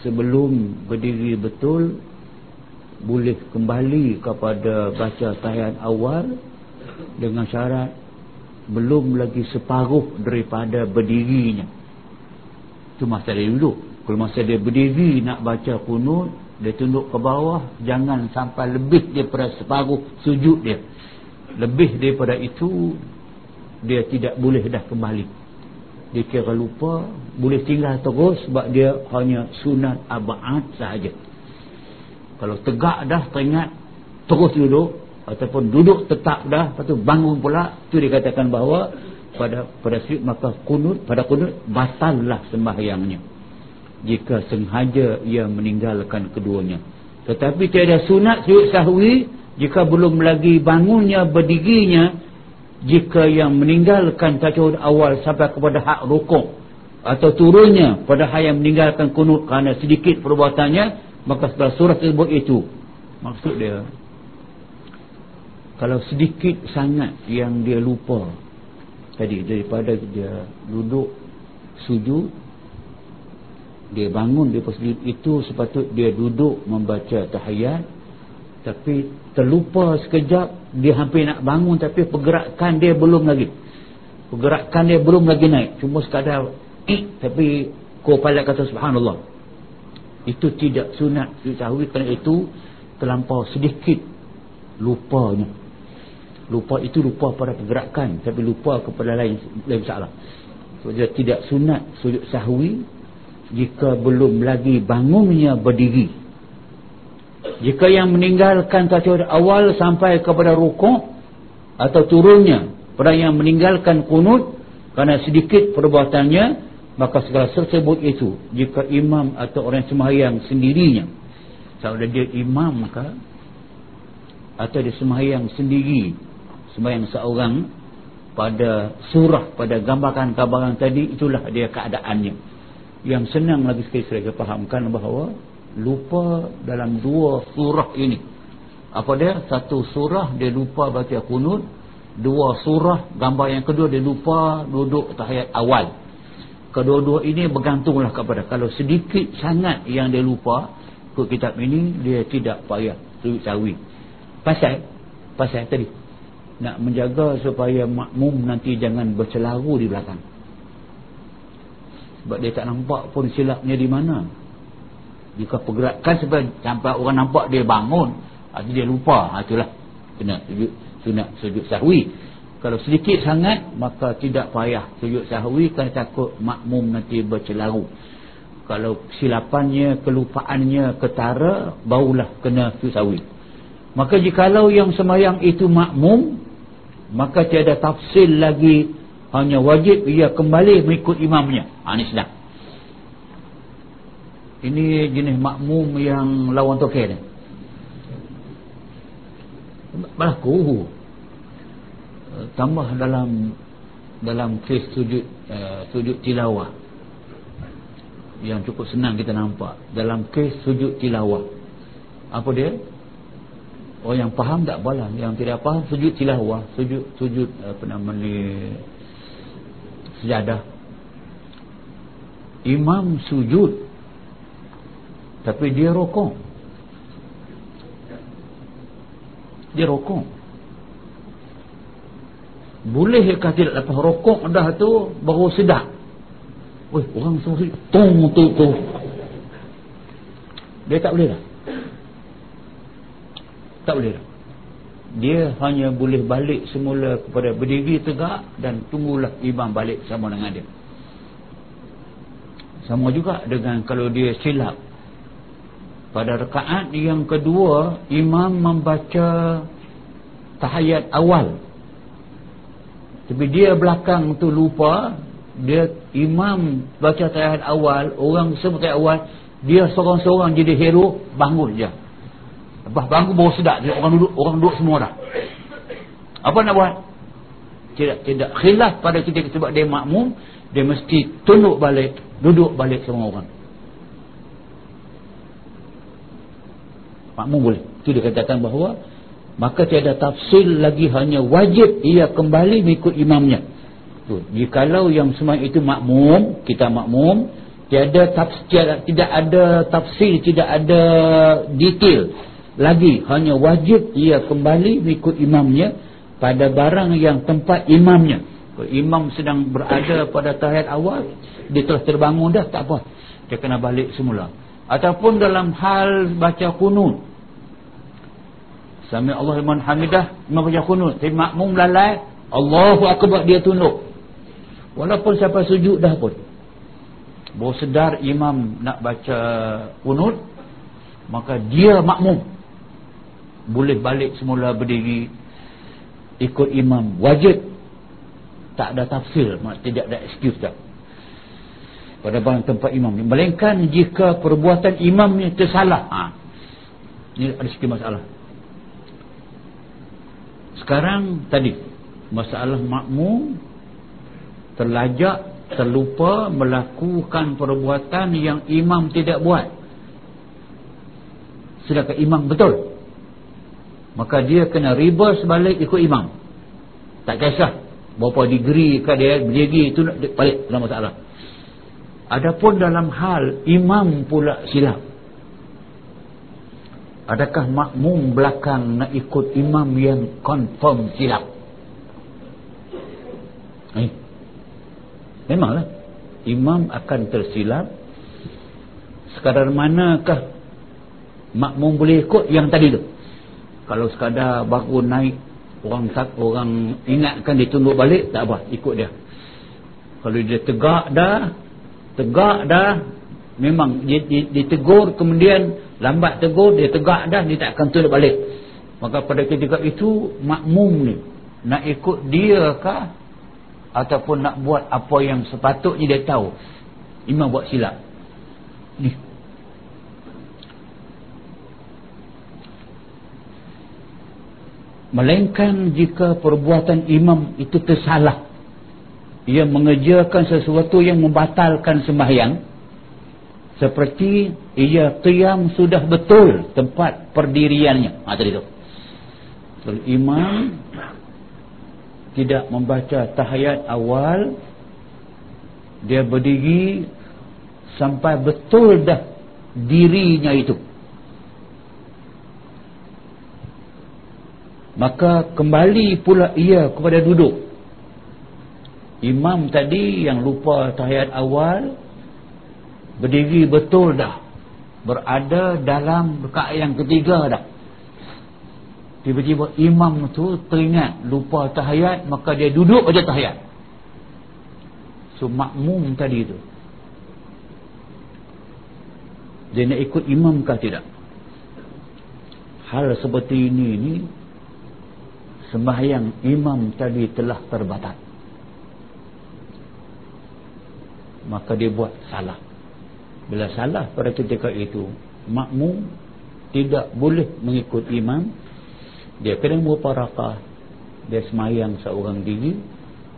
sebelum berdiri betul boleh kembali kepada baca tahiyat awal dengan syarat belum lagi separuh daripada berdirinya. Itu masa dia duduk kalau masa dia berdiri nak baca kunut dia tunduk ke bawah jangan sampai lebih daripada separuh sujud dia. Lebih daripada itu dia tidak boleh dah kembali. Dia kira lupa boleh tinggal terus sebab dia hanya sunat abad sahaja. Kalau tegak dah teringat terus duduk ataupun duduk tetap dah lepas tu bangun pula tu dikatakan bahawa pada pada sujud maka kunut pada kunut batallah sembahyangnya jika sengaja ia meninggalkan keduanya. Tetapi tiada sunat sujud sahwi jika belum lagi bangunnya berdirinya jika yang meninggalkan tajud awal sampai kepada hak rukuk atau turunnya pada hak yang meninggalkan kunut kerana sedikit perbuatannya maka setelah surah tersebut itu maksud dia kalau sedikit sangat yang dia lupa tadi daripada dia duduk sujud dia bangun daripada sujud itu sepatut dia duduk membaca tahiyat tapi terlupa sekejap dia hampir nak bangun tapi pergerakan dia belum lagi. Pergerakan dia belum lagi naik. Cuma sekadar ik tapi kau palat kata subhanallah. Itu tidak sunat diketahui. Kerana itu terlampau sedikit lupanya. Lupa itu lupa pada pergerakan tapi lupa kepada lain lain masalah. So, dia tidak sunat sujud sahwi jika belum lagi bangunnya berdiri. Jika yang meninggalkan tasawuf awal sampai kepada rukuk atau turunnya pada yang meninggalkan kunut kerana sedikit perbuatannya maka segala tersebut itu jika imam atau orang sembahyang sendirinya. Kalau dia imam maka atau dia sembahyang sendiri sembahyang seorang pada surah pada gambaran-gambaran tadi itulah dia keadaannya yang senang lagi sekali saya fahamkan bahawa lupa dalam dua surah ini. Apa dia? Satu surah dia lupa baca kunut dua surah gambar yang kedua dia lupa duduk tahiyat awal. Kedua-dua ini bergantunglah kepada. Kalau sedikit sangat yang dia lupa ke kitab ini dia tidak payah sujud sawi pasal pasal tadi. Nak menjaga supaya makmum nanti jangan bercelaru di belakang sebab dia tak nampak pun silapnya di mana. Jika pergerakan sebab sampai orang nampak dia bangun arti dia lupa. Ha, itulah. Kena sujud sunat sujud sahwi. Kalau sedikit sangat maka tidak payah sujud sahwi kerana takut makmum nanti bercelaru. Kalau silapannya kelupaannya ketara barulah kena sujud sahwi. Maka jikalau yang semayang itu makmum maka tiada tafsir lagi hanya wajib ia kembali mengikut imamnya. Ha, ini sedang ini jenis makmum yang lawan tokeh ni berlaku. Tambah dalam dalam kes sujud uh, sujud tilawah. Yang cukup senang kita nampak. Dalam kes sujud tilawah. Apa dia? Oh yang faham tak apalah. Yang tidak faham sujud tilawah. Sujud sujud apa nama ni Sejadah. Imam sujud Tapi dia rokok. Dia rokok. Bolehkah tidak lepas rokok dah tu Baru sedap? Weh orang sujud Tung tu tu. Dia tak boleh dah? Tak boleh dia hanya boleh balik semula kepada berdiri tegak dan tunggulah imam balik sama dengan dia. Sama juga dengan kalau dia silap. Pada rekaat yang kedua imam membaca tahayat awal. Tapi dia belakang tu lupa dia imam baca tahayat awal orang semua tahayat awal dia seorang-seorang jadi hero bangun je Lepas bangun baru sedap dia orang duduk orang duduk semua dah. Apa nak buat? Tidak tidak khilaf pada kita sebab dia makmum, dia mesti tunduk balik, duduk balik semua orang. Makmum boleh. Itu dia katakan bahawa maka tiada tafsir lagi hanya wajib ia kembali mengikut imamnya. Tu, jikalau yang semua itu makmum, kita makmum, tiada tafsir tidak ada tafsir, tidak ada detail lagi hanya wajib ia kembali mengikut imamnya pada barang yang tempat imamnya. Imam sedang berada pada tahiyat awal dia telah terbangun dah tak apa. Dia kena balik semula. Ataupun dalam hal baca kunut. Sami Allah iman hamidah imam baca kunut. Tapi makmum lalai Allahu akbar dia tunduk. Walaupun siapa sujud dah pun. Baru sedar imam nak baca kunut maka dia makmum boleh balik semula berdiri ikut imam. Wajib. Tak ada tafsir tidak ada excuse tak pada barang tempat imam melainkan jika perbuatan imamnya tersalah. Ha. ini ada sikit masalah. Sekarang tadi masalah makmum terlajak terlupa melakukan perbuatan yang imam tidak buat. Sedangkan imam betul maka dia kena reverse balik ikut imam. Tak kisah berapa degree ke dia berdiri itu balik dalam masalah. Adapun dalam hal imam pula silap. Adakah makmum belakang nak ikut imam yang confirm silap? Eh? memanglah imam akan tersilap. Sekadar manakah makmum boleh ikut yang tadi tu kalau sekadar baru naik orang orang ingatkan dia tunduk balik tak apa ikut dia. Kalau dia tegak dah tegak dah memang dia, dia, dia tegur kemudian lambat tegur dia tegak dah dia tak akan tunduk balik. Maka pada ketika itu makmum ni nak ikut dia kah? Ataupun nak buat apa yang sepatutnya dia tahu? Imam buat silap. Ni melainkan jika perbuatan imam itu tersalah ia mengerjakan sesuatu yang membatalkan sembahyang seperti ia qiyam sudah betul tempat perdiriannya. Ha tadi tu. Kalau imam tidak membaca tahiyat awal dia berdiri sampai betul dah dirinya itu maka kembali pula ia kepada duduk. Imam tadi yang lupa tahiyat awal berdiri betul dah. Berada dalam rakaat yang ketiga dah. Tiba-tiba imam tu teringat lupa tahiyat maka dia duduk aja tahiyat. So makmum tadi tu. Dia nak ikut imam kah tidak? Hal seperti ini ni sembahyang imam tadi telah terbatal. Maka dia buat salah. Bila salah pada ketika itu makmum tidak boleh mengikut imam. Dia kena muparakah dia semayang seorang diri.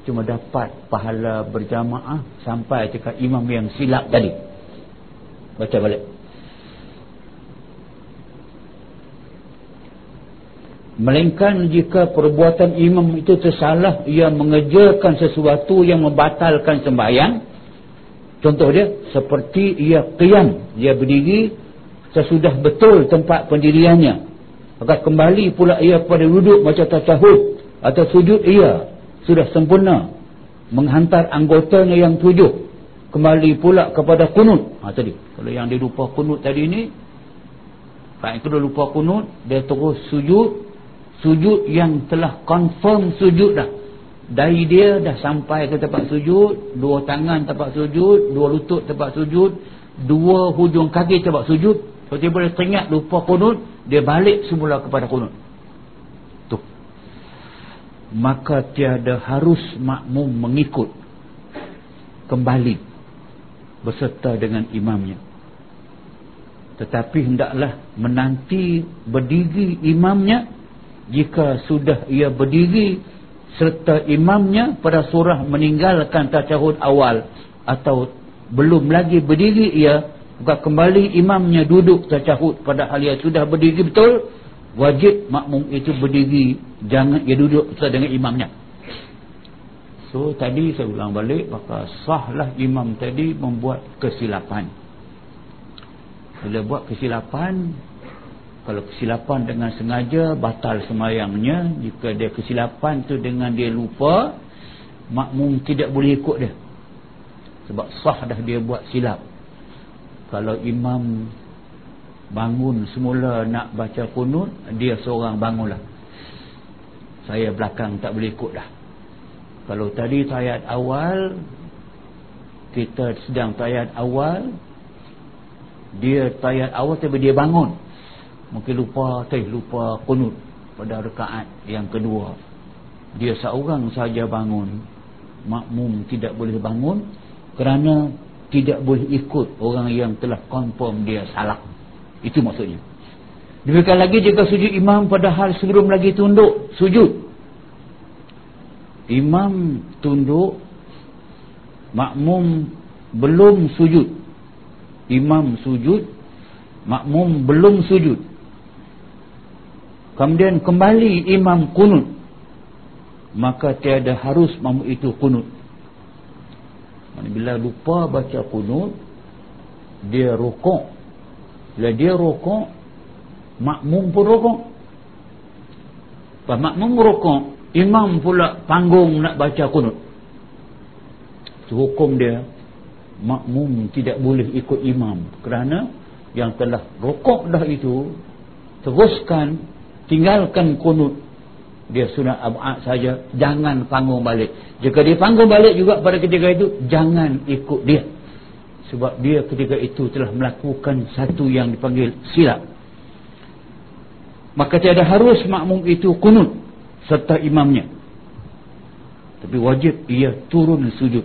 Cuma dapat pahala berjamaah sampai ketika imam yang silap tadi. Baca balik Melainkan jika perbuatan imam itu tersalah Ia mengejarkan sesuatu yang membatalkan sembahyang. Contoh dia Seperti ia qiyam Ia berdiri Sesudah betul tempat pendiriannya. Maka kembali pula ia pada duduk macam tacahud Atau sujud ia Sudah sempurna Menghantar anggotanya yang tujuh Kembali pula kepada kunut. Ha, tadi Kalau yang dia lupa kunut tadi ni itu dia lupa kunut Dia terus sujud sujud yang telah confirm sujud dah. Dari dia dah sampai ke tempat sujud dua tangan tempat sujud dua lutut tempat sujud dua hujung kaki tempat sujud. Seperti boleh teringat lupa kunut dia balik semula kepada kunut. Tu. Maka tiada harus makmum mengikut. Kembali berserta dengan imamnya. Tetapi hendaklah menanti berdiri imamnya jika sudah ia berdiri serta imamnya pada surah meninggalkan tacahud awal atau belum lagi berdiri ia maka kembali imamnya duduk tacahud padahal ia sudah berdiri betul wajib makmum itu berdiri jangan ia duduk bersama dengan imamnya. So tadi saya ulang balik maka sahlah imam tadi membuat kesilapan. Bila buat kesilapan kalau kesilapan dengan sengaja batal semayangnya. Jika dia kesilapan tu dengan dia lupa makmum tidak boleh ikut dia. Sebab sah dah dia buat silap. Kalau imam bangun semula nak baca kunut dia seorang bangunlah. Saya belakang tak boleh ikut dah. Kalau tadi tayat awal kita sedang tayat awal dia tayat awal tapi dia bangun mungkin lupa teh lupa kunut pada rekaat yang kedua. Dia seorang saja bangun. Makmum tidak boleh bangun kerana tidak boleh ikut orang yang telah confirm dia salah. Itu maksudnya. Demikian lagi jika sujud imam padahal sebelum lagi tunduk sujud. Imam tunduk makmum belum sujud. Imam sujud makmum belum sujud kemudian kembali imam kunut maka tiada harus mamu itu kunut bila lupa baca kunut dia rokok bila dia rokok makmum pun rokok makmum rokok imam pula panggung nak baca kunut itu hukum dia. Makmum tidak boleh ikut imam. Kerana yang telah rokok dah itu teruskan tinggalkan kunut. Dia sunat abad saja. Jangan panggung balik. Jika dia panggung balik juga pada ketika itu jangan ikut dia. Sebab dia ketika itu telah melakukan satu yang dipanggil silap. Maka tiada harus makmum itu kunut serta imamnya. Tapi wajib ia turun sujud.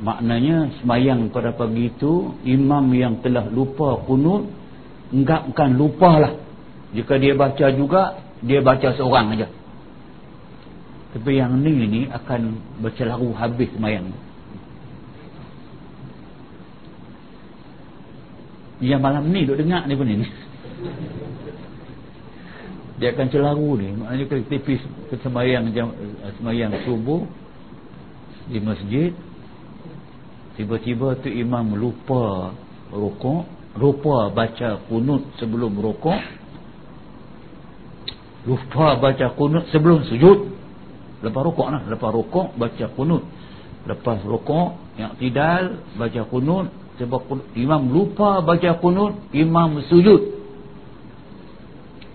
Maknanya semayang pada pagi itu imam yang telah lupa kunut enggak bukan lupalah. Jika dia baca juga dia baca seorang aja. Tapi yang ni ni akan bercelaru habis semayang yang malam ni duk dengar ni pun ni. Dia akan celaru ni. Maknanya kalau tipis semayang semayang subuh di masjid tiba-tiba tu imam lupa rukuk lupa baca kunut sebelum rukuk. Lupa baca kunut sebelum sujud. Lepas rukuk lah. Lepas rukuk baca kunut. Lepas rukuk yang tidak baca kunut. Sebab imam lupa baca kunut imam sujud.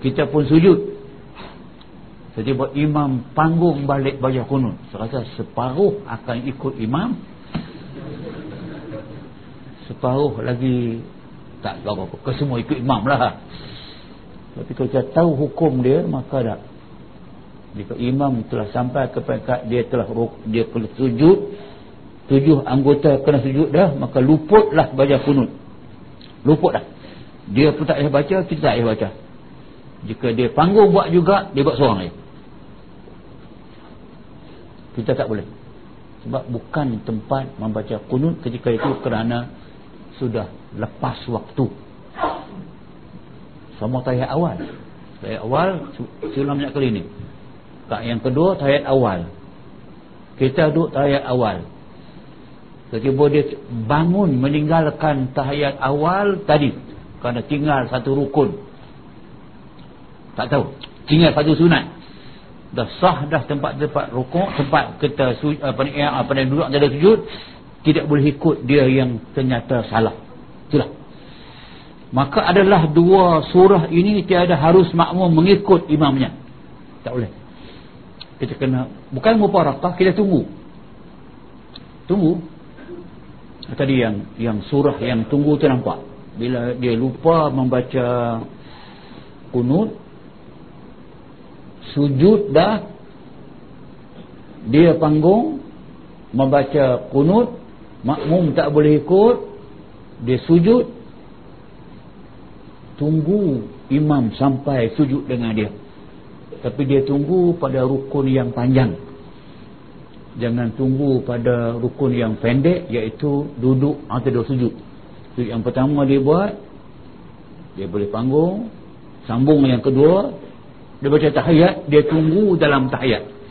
Kita pun sujud. Setiap imam panggung balik baca kunut. Serasa separuh akan ikut imam. Separuh lagi Tak tahu apa Kesemua ikut imam lah. Tapi kalau kita tahu hukum dia Maka tak. Jika imam telah sampai ke peringkat Dia telah dia kena sujud Tujuh anggota kena sujud dah Maka luputlah baca kunut. Luput dah. Dia pun tak payah baca Kita tak payah baca. Jika dia panggung buat juga Dia buat seorang lagi. Kita tak boleh. Sebab bukan tempat membaca kunut ketika itu kerana sudah lepas waktu. Sama tahiyat awal. Tahiyat awal sebelum banyak kali ni. Yang kedua tahiyat awal. Kita duduk tahiyat awal. Tiba dia bangun meninggalkan tahiyat awal tadi. Kerana tinggal satu rukun. Tak tahu. Tinggal satu sunat. Dah sah dah tempat-tempat rukuk tempat kita apa ni apa ni duduk ada sujud tidak boleh ikut dia yang ternyata salah. Itulah. Maka adalah dua surah ini tiada harus makmum mengikut imamnya. Tak boleh. Kita kena bukan muparakah kita tunggu. Tunggu. Tadi yang yang surah yang tunggu tu nampak. Bila dia lupa membaca kunut sujud dah dia panggung membaca kunut makmum tak boleh ikut dia sujud. Tunggu imam sampai sujud dengan dia. Tapi dia tunggu pada rukun yang panjang. Jangan tunggu pada rukun yang pendek iaitu duduk atau duduk sujud. Sujud yang pertama dia buat. Dia boleh panggung. Sambung yang kedua. Dia baca tahiyat dia tunggu dalam tahiyat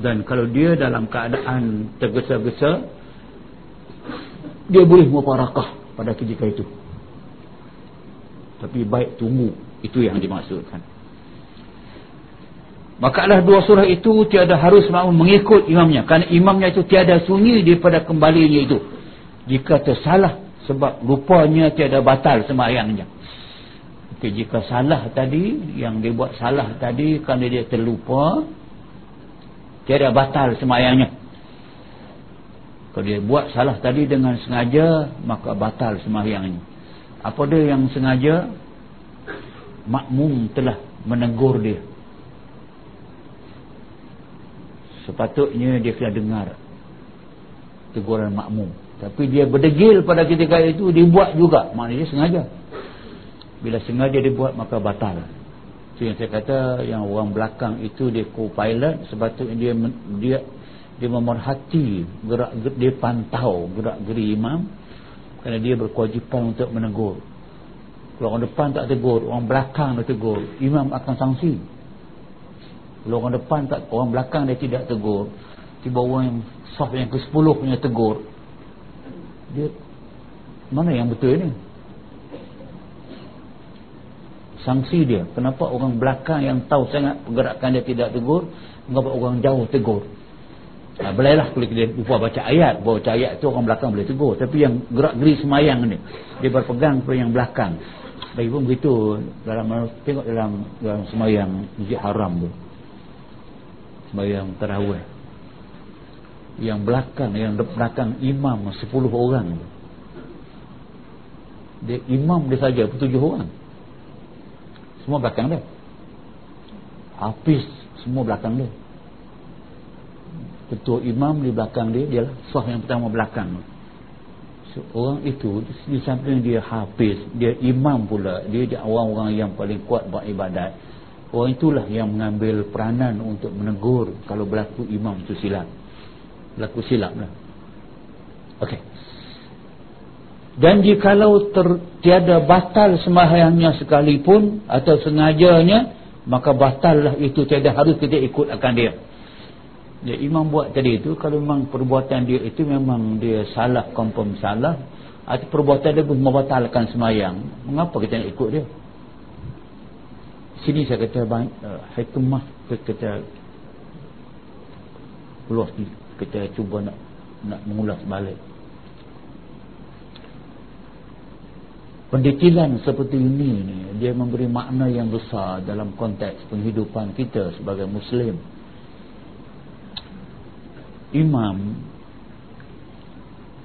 dan kalau dia dalam keadaan tergesa-gesa dia boleh muparakah pada ketika itu. Tapi baik tunggu itu yang dimaksudkan. Makalah dua surah itu tiada harus mahu mengikut imamnya. Kerana imamnya itu tiada sunyi daripada kembalinya itu. Jika tersalah sebab rupanya tiada batal semayangnya. Okay, jika salah tadi yang dia buat salah tadi kerana dia terlupa tiada batal semayangnya kalau dia buat salah tadi dengan sengaja maka batal semayangnya apa dia yang sengaja makmum telah menegur dia. Sepatutnya dia kena dengar teguran makmum. Tapi dia berdegil pada ketika itu dibuat juga. Maknanya sengaja. Bila sengaja dibuat maka batal itu yang saya kata yang orang belakang itu dia co-pilot sebetulnya dia dia dia memerhati gerak dia pantau gerak geri imam kerana dia berkewajipan untuk menegur. Kalau orang depan tak tegur orang belakang dia tegur imam akan sanksi kalau orang depan tak orang belakang dia tidak tegur tiba orang yang soft yang ke-10 punya tegur dia mana yang betul ni sanksi dia. Kenapa orang belakang yang tahu sangat pergerakan dia tidak tegur kenapa orang jauh tegur? Nah, bolehlah kalau dia lupa baca ayat. Baca ayat tu orang belakang boleh tegur. Tapi yang gerak geri semayang ni dia berpegang pada yang belakang. Bagi pun begitu. Dalam tengok dalam dalam semayang masjid haram tu. Semayang terawih yang belakang yang belakang imam 10 orang dia imam dia saja 7 orang semua belakang dia. Hafiz semua belakang dia. Ketua imam di belakang dia dia lah yang pertama belakang. So, orang itu di samping dia hafiz dia imam pula. Dia orang-orang yang paling kuat buat ibadat. Orang itulah yang mengambil peranan untuk menegur kalau berlaku imam itu silap. Berlaku silap lah ok dan jikalau tiada batal sembahyangnya sekalipun atau sengajanya maka batallah itu. Tiada harus kita ikut akan dia. Dia imam buat tadi itu kalau memang perbuatan dia itu memang dia salah confirm salah atau perbuatan dia pun membatalkan semayang mengapa kita nak ikut dia? Sini saya kata uh, hikmah kita keluar kita cuba nak nak mengulas balik pendetilan seperti ini ni, dia memberi makna yang besar dalam konteks penghidupan kita sebagai muslim. Imam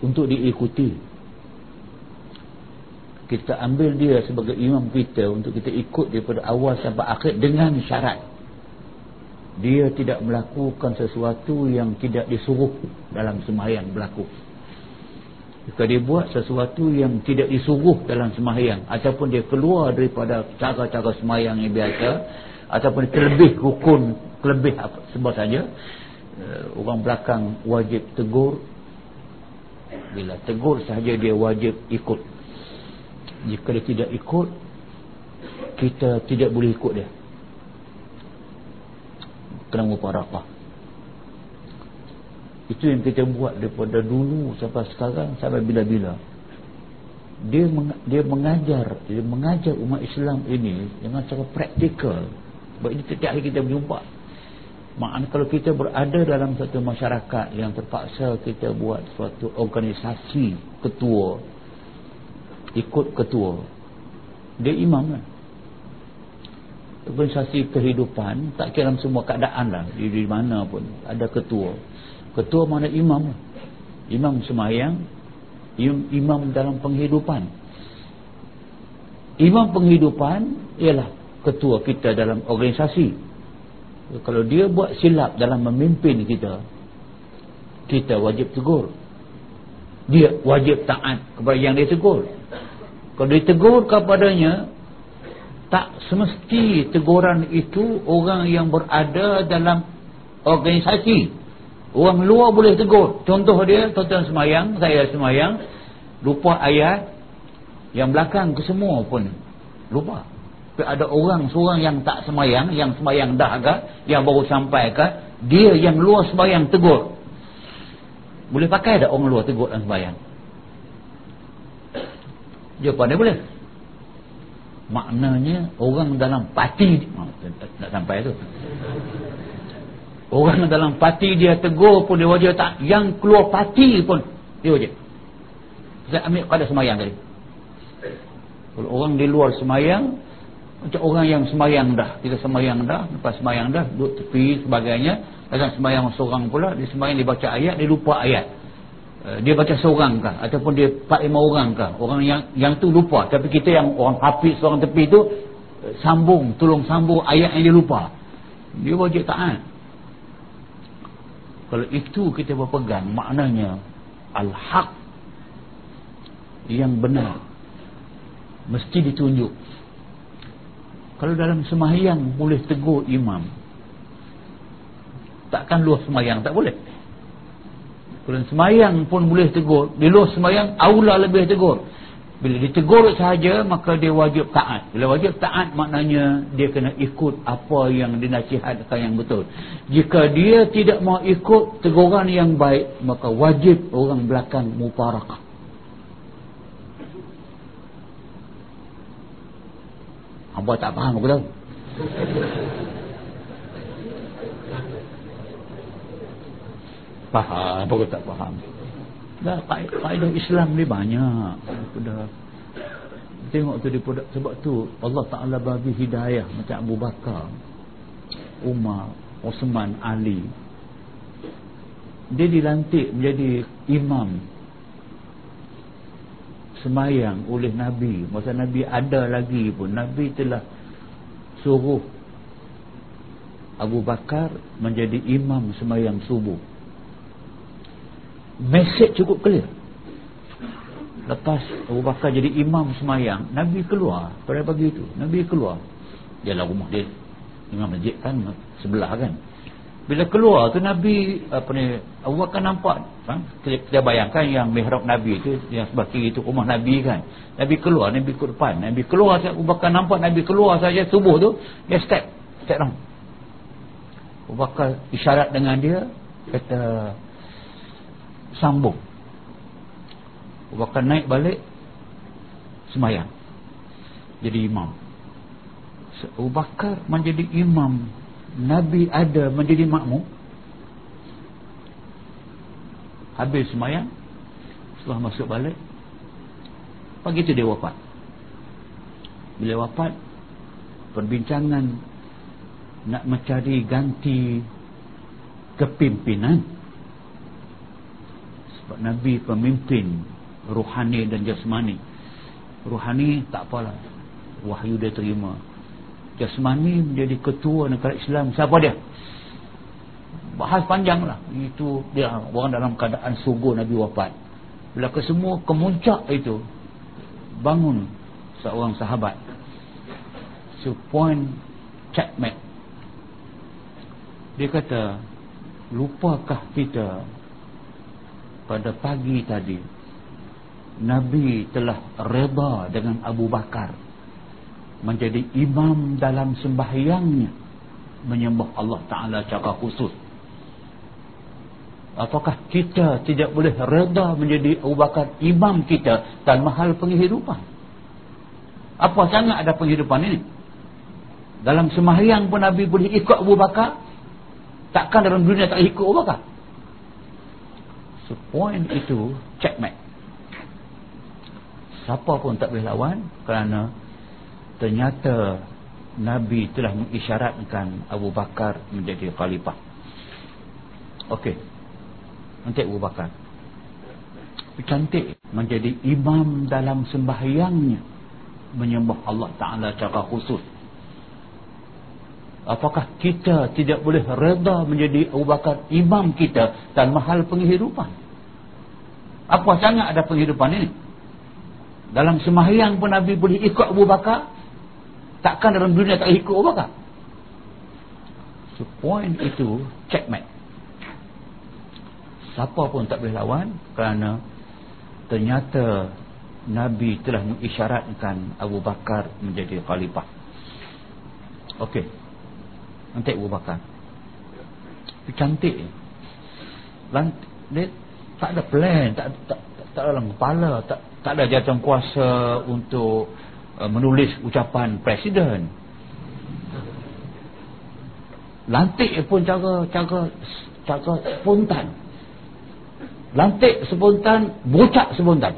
untuk diikuti. Kita ambil dia sebagai imam kita untuk kita ikut daripada awal sampai akhir dengan syarat. Dia tidak melakukan sesuatu yang tidak disuruh dalam sembahyang berlaku jika dia buat sesuatu yang tidak disuruh dalam sembahyang ataupun dia keluar daripada cara-cara sembahyang yang biasa ataupun terlebih rukun terlebih apa sebab saja uh, orang belakang wajib tegur. Bila tegur sahaja dia wajib ikut. Jika dia tidak ikut kita tidak boleh ikut dia. Kena muparakah itu yang kita buat daripada dulu sampai sekarang sampai bila-bila dia meng, dia mengajar dia mengajar umat Islam ini dengan cara praktikal sebab ini setiap hari kita berjumpa Maknanya kalau kita berada dalam satu masyarakat yang terpaksa kita buat suatu organisasi ketua, ikut ketua, dia imam kan? Organisasi kehidupan, tak kira dalam semua keadaan lah, di, di mana pun, ada ketua. Ketua mana imam? Imam semayang, imam dalam penghidupan. Imam penghidupan ialah ketua kita dalam organisasi. Kalau dia buat silap dalam memimpin kita kita wajib tegur. Dia wajib taat kepada yang dia tegur. Kalau dia tegur kepadanya tak semesti teguran itu orang yang berada dalam organisasi orang luar boleh tegur. Contoh dia tuan-tuan semayang saya semayang lupa ayat yang belakang ke semua pun lupa. Tapi ada orang seorang yang tak semayang yang semayang dah agak yang baru sampai ke dia yang luar semayang tegur. Boleh pakai tak orang luar tegur dan semayang? Jawapan dia boleh. Maknanya orang dalam parti oh, tak sampai tu orang dalam parti dia tegur pun dia wajib tak yang keluar parti pun dia wajib saya ambil pada semayang tadi. Kalau orang di luar semayang macam orang yang semayang dah kita semayang dah lepas semayang dah duduk tepi sebagainya datang semayang seorang pula dia semayang dia baca ayat dia lupa ayat. Uh, dia baca seorang kah ataupun dia 4-5 orang kah. Orang yang yang tu lupa tapi kita yang orang hafiz seorang tepi tu uh, sambung tolong sambung ayat yang dia lupa. Dia wajib taat kalau itu kita berpegang maknanya al-haq yang benar. Mesti ditunjuk. Kalau dalam semayang boleh tegur imam takkan luar semayang tak boleh. Kalau semayang pun boleh tegur di luar semayang aula lebih tegur bila ditegur sahaja maka dia wajib taat bila wajib taat maknanya dia kena ikut apa yang dinasihatkan yang betul jika dia tidak mau ikut teguran yang baik maka wajib orang belakang muparakah Hamba tak faham aku tahu. Faham, apa aku tak faham. Dah, kaedah Islam ni banyak. Dah, tengok tu dia sebab tu Allah Ta'ala bagi hidayah macam Abu Bakar, Umar, Osman, Ali. Dia dilantik menjadi imam semayang oleh Nabi masa Nabi ada lagi pun Nabi telah suruh Abu Bakar menjadi imam semayang subuh mesej cukup clear. Lepas Abu Bakar jadi imam semayang Nabi keluar. Pada pagi itu Nabi keluar. Dia lah rumah dia. Imam masjid kan sebelah kan. Bila keluar tu Nabi apa ni Abu Bakar nampak ha? kita bayangkan yang mihrab Nabi tu yang sebelah kiri tu rumah Nabi kan. Nabi keluar Nabi ke depan. Nabi keluar Abu Bakar nampak Nabi keluar saja subuh tu dia step step down. Abu Bakar isyarat dengan dia kata sambung. Abu Bakar naik balik semayang. Jadi imam. Abu Bakar menjadi imam. Nabi ada menjadi makmum. Habis semayang setelah masuk balik pagi itu dia wafat. Bila wafat perbincangan nak mencari ganti kepimpinan sebab Nabi pemimpin ruhani dan jasmani. Ruhani tak apalah. Wahyu dia terima. Jasmani menjadi ketua negara Islam. Siapa dia? Bahas panjang lah itu dia orang dalam keadaan sugu Nabi wafat. Bila kesemua kemuncak itu bangun seorang sahabat. So point checkmate dia kata lupakah kita pada pagi tadi Nabi telah reda dengan Abu Bakar menjadi imam dalam sembahyangnya menyembah Allah Ta'ala cara khusus. Apakah kita tidak boleh reda menjadi Abu Bakar imam kita dan mahal penghidupan? Apa sangat ada penghidupan ini? Dalam sembahyang pun Nabi boleh ikut Abu Bakar takkan dalam dunia tak ikut Abu Bakar So point itu checkmate. Siapa pun tak boleh lawan kerana ternyata Nabi telah mengisyaratkan Abu Bakar menjadi khalifah. Okey. Nanti Abu Bakar. Cantik menjadi imam dalam sembahyangnya menyembah Allah Taala secara khusus apakah kita tidak boleh reda menjadi Abu Bakar imam kita dan mahal penghidupan? Apa sangat ada penghidupan ini? Dalam semahyang pun Nabi boleh ikut Abu Bakar takkan dalam dunia tak ikut Abu Bakar. So point itu checkmate. Siapa pun tak boleh lawan kerana ternyata Nabi telah mengisyaratkan Abu Bakar menjadi khalifah. Okey nanti Abu Bakar. Dia cantik. Dia tak ada plan tak, tak, tak, tak dalam kepala tak, tak ada jatuh kuasa untuk uh, menulis ucapan presiden. Lantik pun cara cara cara spontan. Lantik spontan bocak spontan.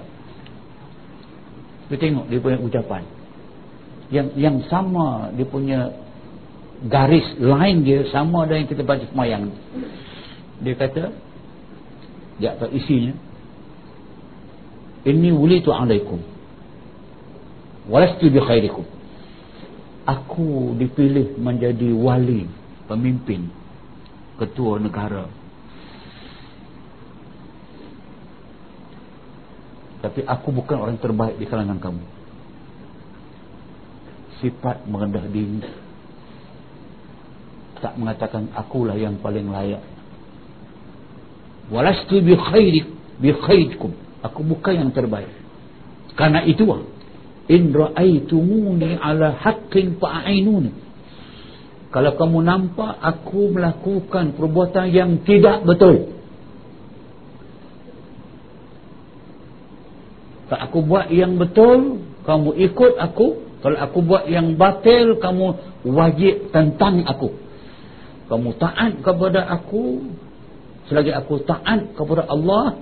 Dia tengok dia punya ucapan. Yang yang sama dia punya garis line dia sama dengan yang kita baca semayang. Dia kata dia atas isinya inni wulitu alaikum walastu bi khairikum. Aku dipilih menjadi wali pemimpin ketua negara. Tapi aku bukan orang terbaik di kalangan kamu. Sifat merendah diri tak mengatakan akulah yang paling layak. Walastu bi khairik bi khairikum. Aku bukan yang terbaik. Karena itu in ra'aitumuni ala haqqin fa'ainuni. Kalau kamu nampak aku melakukan perbuatan yang tidak betul kalau aku buat yang betul kamu ikut aku. Kalau aku buat yang batil kamu wajib tentang aku kamu taat kepada aku. Selagi aku taat kepada Allah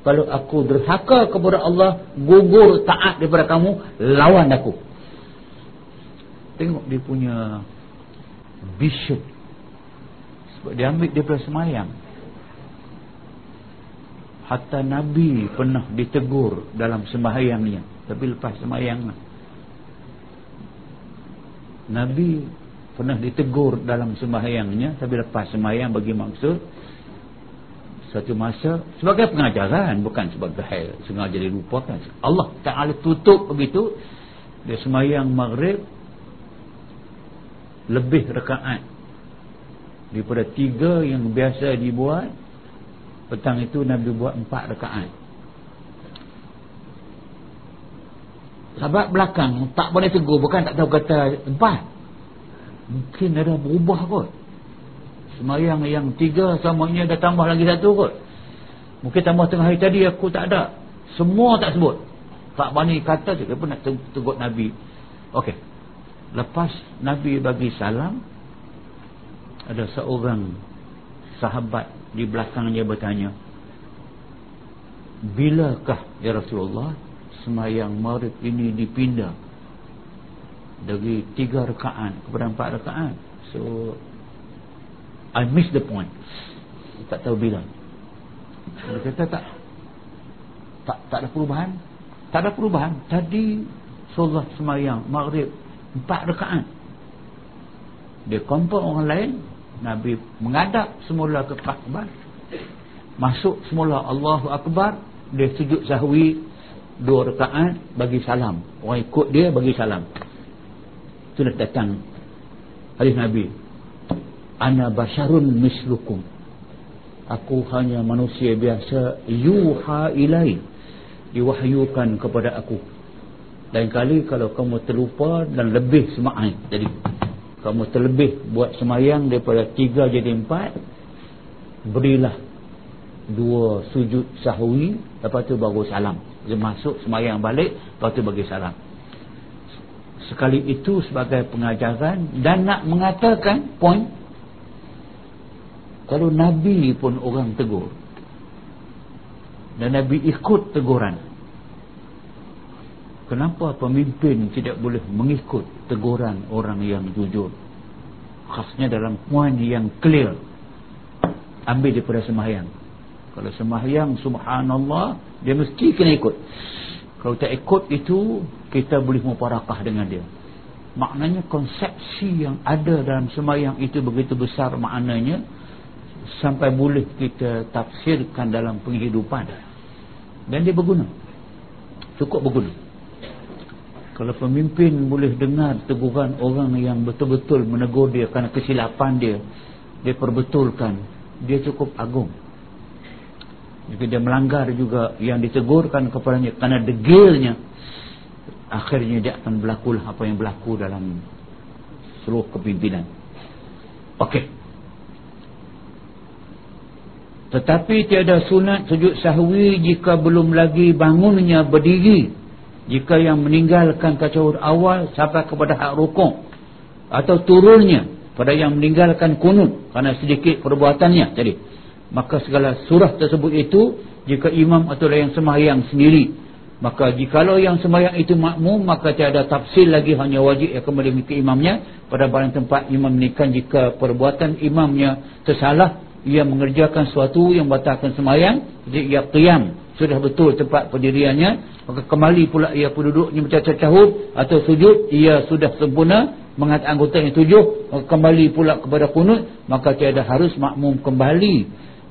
kalau aku derhaka kepada Allah gugur taat daripada kamu lawan aku. Tengok dia punya vision. Sebab dia ambil daripada semayang. Hatta Nabi pernah ditegur dalam sembahyangnya. Tapi lepas semayang Nabi pernah ditegur dalam sembahyangnya tapi lepas sembahyang bagi maksud satu masa sebagai pengajaran bukan sebagai sengaja dilupakan. Allah Ta'ala tutup begitu dia semayang maghrib lebih rekaat daripada tiga yang biasa dibuat petang itu Nabi buat empat rekaat sahabat belakang tak boleh tegur bukan tak tahu kata empat mungkin ada berubah kot. Semayang yang tiga samanya dah tambah lagi satu kot. Mungkin tambah tengah hari tadi aku tak ada. Semua tak sebut. Tak bani kata dia pun nak tegur Nabi. Ok. Lepas Nabi bagi salam ada seorang sahabat di belakangnya bertanya bilakah ya Rasulullah semayang marib ini dipindah dari tiga rekaan kepada empat rekaan. So I miss the point. Tak tahu bila. Dia kata tak tak, tak ada perubahan. Tak ada perubahan. Tadi solat semayang maghrib empat rekaan. Dia kompon orang lain Nabi mengadap semula ke Kaabah. Masuk semula Allahu Akbar dia sujud sahwi dua rekaan bagi salam. Orang ikut dia bagi salam sudah datang hadis Nabi. Ana basyarun mislukum. Aku hanya manusia biasa yuha ilai diwahyukan kepada aku. Lain kali kalau kamu terlupa dan lebih semaan jadi kamu terlebih buat semayang daripada tiga jadi empat berilah dua sujud sahwi lepas tu baru salam. Dia masuk semayang balik lepas tu bagi salam sekali itu sebagai pengajaran dan nak mengatakan point kalau Nabi pun orang tegur dan Nabi ikut teguran kenapa pemimpin tidak boleh mengikut teguran orang yang jujur? Khasnya dalam poin yang clear. Ambil daripada semahyang kalau semahyang subhanallah dia mesti kena ikut. Kalau tak ikut itu kita boleh muparakah dengan dia. Maknanya konsepsi yang ada dalam semayang itu begitu besar maknanya sampai boleh kita tafsirkan dalam penghidupan. Dan dia berguna. Cukup berguna. Kalau pemimpin boleh dengar teguran orang yang betul-betul menegur dia kerana kesilapan dia dia perbetulkan dia cukup agung. Jika dia melanggar juga yang ditegurkan kepadanya kerana degilnya akhirnya dia akan berlaku apa yang berlaku dalam seluruh kepimpinan Okey. Tetapi tiada sunat sujud sahwi jika belum lagi bangunnya berdiri. Jika yang meninggalkan kacau awal sampai kepada hak rukuk. Atau turunnya pada yang meninggalkan kunut. Kerana sedikit perbuatannya tadi. Maka segala surah tersebut itu jika imam atau yang semahyang sendiri. Maka jikalau yang semahyang itu makmum maka tiada tafsir lagi hanya wajib yang kembali mengikuti imamnya. Pada barang tempat imam menikah jika perbuatan imamnya tersalah ia mengerjakan sesuatu yang batalkan semayang jadi ia qiyam. Sudah betul tempat pendiriannya. Maka kembali pula ia pun duduknya macam cacahud atau sujud ia sudah sempurna mengat anggota yang tujuh maka kembali pula kepada kunut maka tiada harus makmum kembali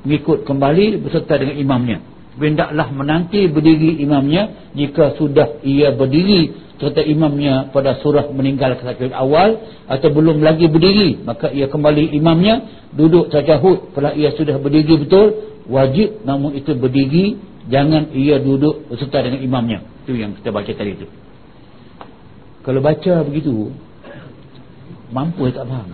mengikut kembali berserta dengan imamnya hendaklah menanti berdiri imamnya jika sudah ia berdiri serta imamnya pada surah meninggal takbir awal atau belum lagi berdiri maka ia kembali imamnya duduk tajahud. Kalau ia sudah berdiri betul wajib namun itu berdiri jangan ia duduk serta dengan imamnya. Itu yang kita baca tadi itu kalau baca begitu mampu tak faham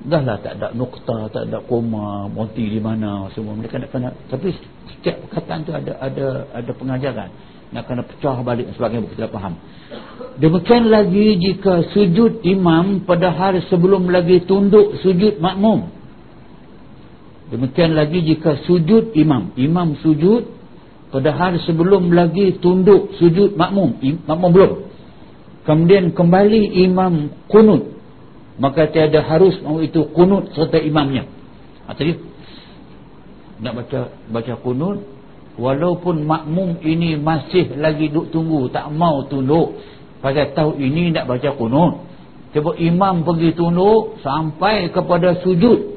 dah lah tak ada nukta tak ada koma monti di mana semua. Mereka nak kena tapi setiap perkataan tu ada ada ada pengajaran. Nak kena pecah balik sebagainya kita faham. Demikian lagi jika sujud imam pada hari sebelum lagi tunduk sujud makmum. Demikian lagi jika sujud imam. Imam sujud pada hari sebelum lagi tunduk sujud makmum. Makmum belum. Kemudian kembali imam kunut maka tiada harus mau itu kunut serta imamnya. Ha, tadi? Nak baca baca kunut walaupun makmum ini masih lagi duk tunggu tak mau tunduk pasal tahu ini nak baca kunut. Sebab imam pergi tunduk sampai kepada sujud.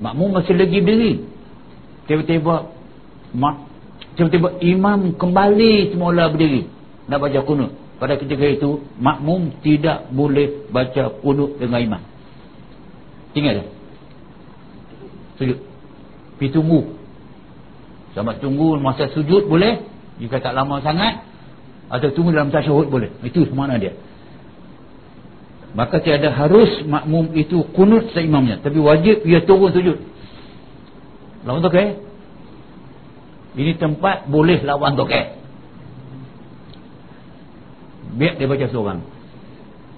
Makmum masih lagi berdiri. Tiba-tiba mak tiba-tiba imam kembali semula berdiri. Nak baca kunut pada ketika itu makmum tidak boleh baca kunut dengan imam tinggal sujud. Pergi tunggu. Sama tunggu masa sujud boleh. Jika tak lama sangat atau tunggu dalam tasyahud boleh. Itu mana dia. Maka tiada harus makmum itu kunut seimamnya. Tapi wajib ia turun sujud. Lawan tokai ini tempat boleh lawan tokai biar dia baca seorang.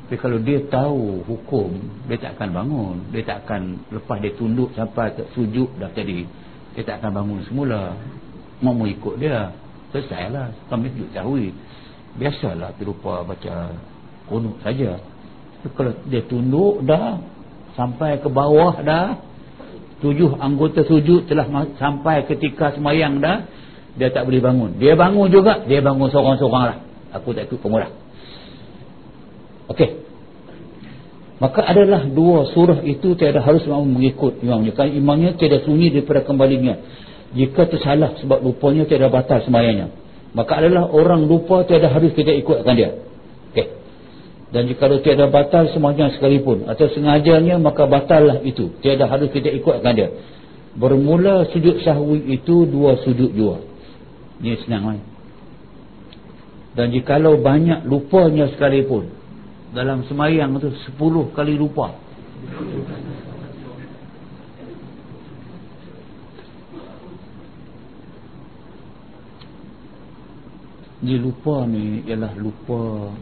Tapi kalau dia tahu hukum dia tak akan bangun. Dia tak akan lepas dia tunduk sampai sujud dah tadi. Dia tak akan bangun semula. Mau ikut dia selesailah kami duduk sahwi biasalah terlupa baca kunut saja. Kalau dia tunduk dah sampai ke bawah dah tujuh anggota sujud telah sampai ketika semayang dah dia tak boleh bangun. Dia bangun juga dia bangun seorang-seorang lah. Aku tak ikut pemurah ok maka adalah dua surah itu tiada harus mengikut imamnya. Kan imamnya tiada sunyi daripada kembalinya. Jika tersalah sebab lupanya tiada batal semayangnya maka adalah orang lupa tiada harus kita ikutkan dia. Ok dan jika tiada batal semuanya sekalipun atau sengajanya maka batallah itu. Tiada harus kita ikutkan dia. Bermula sujud sahwi itu dua sujud jua. Ini senang kan dan jikalau banyak lupanya sekalipun dalam semayang itu sepuluh kali lupa Ni lupa ni ialah lupa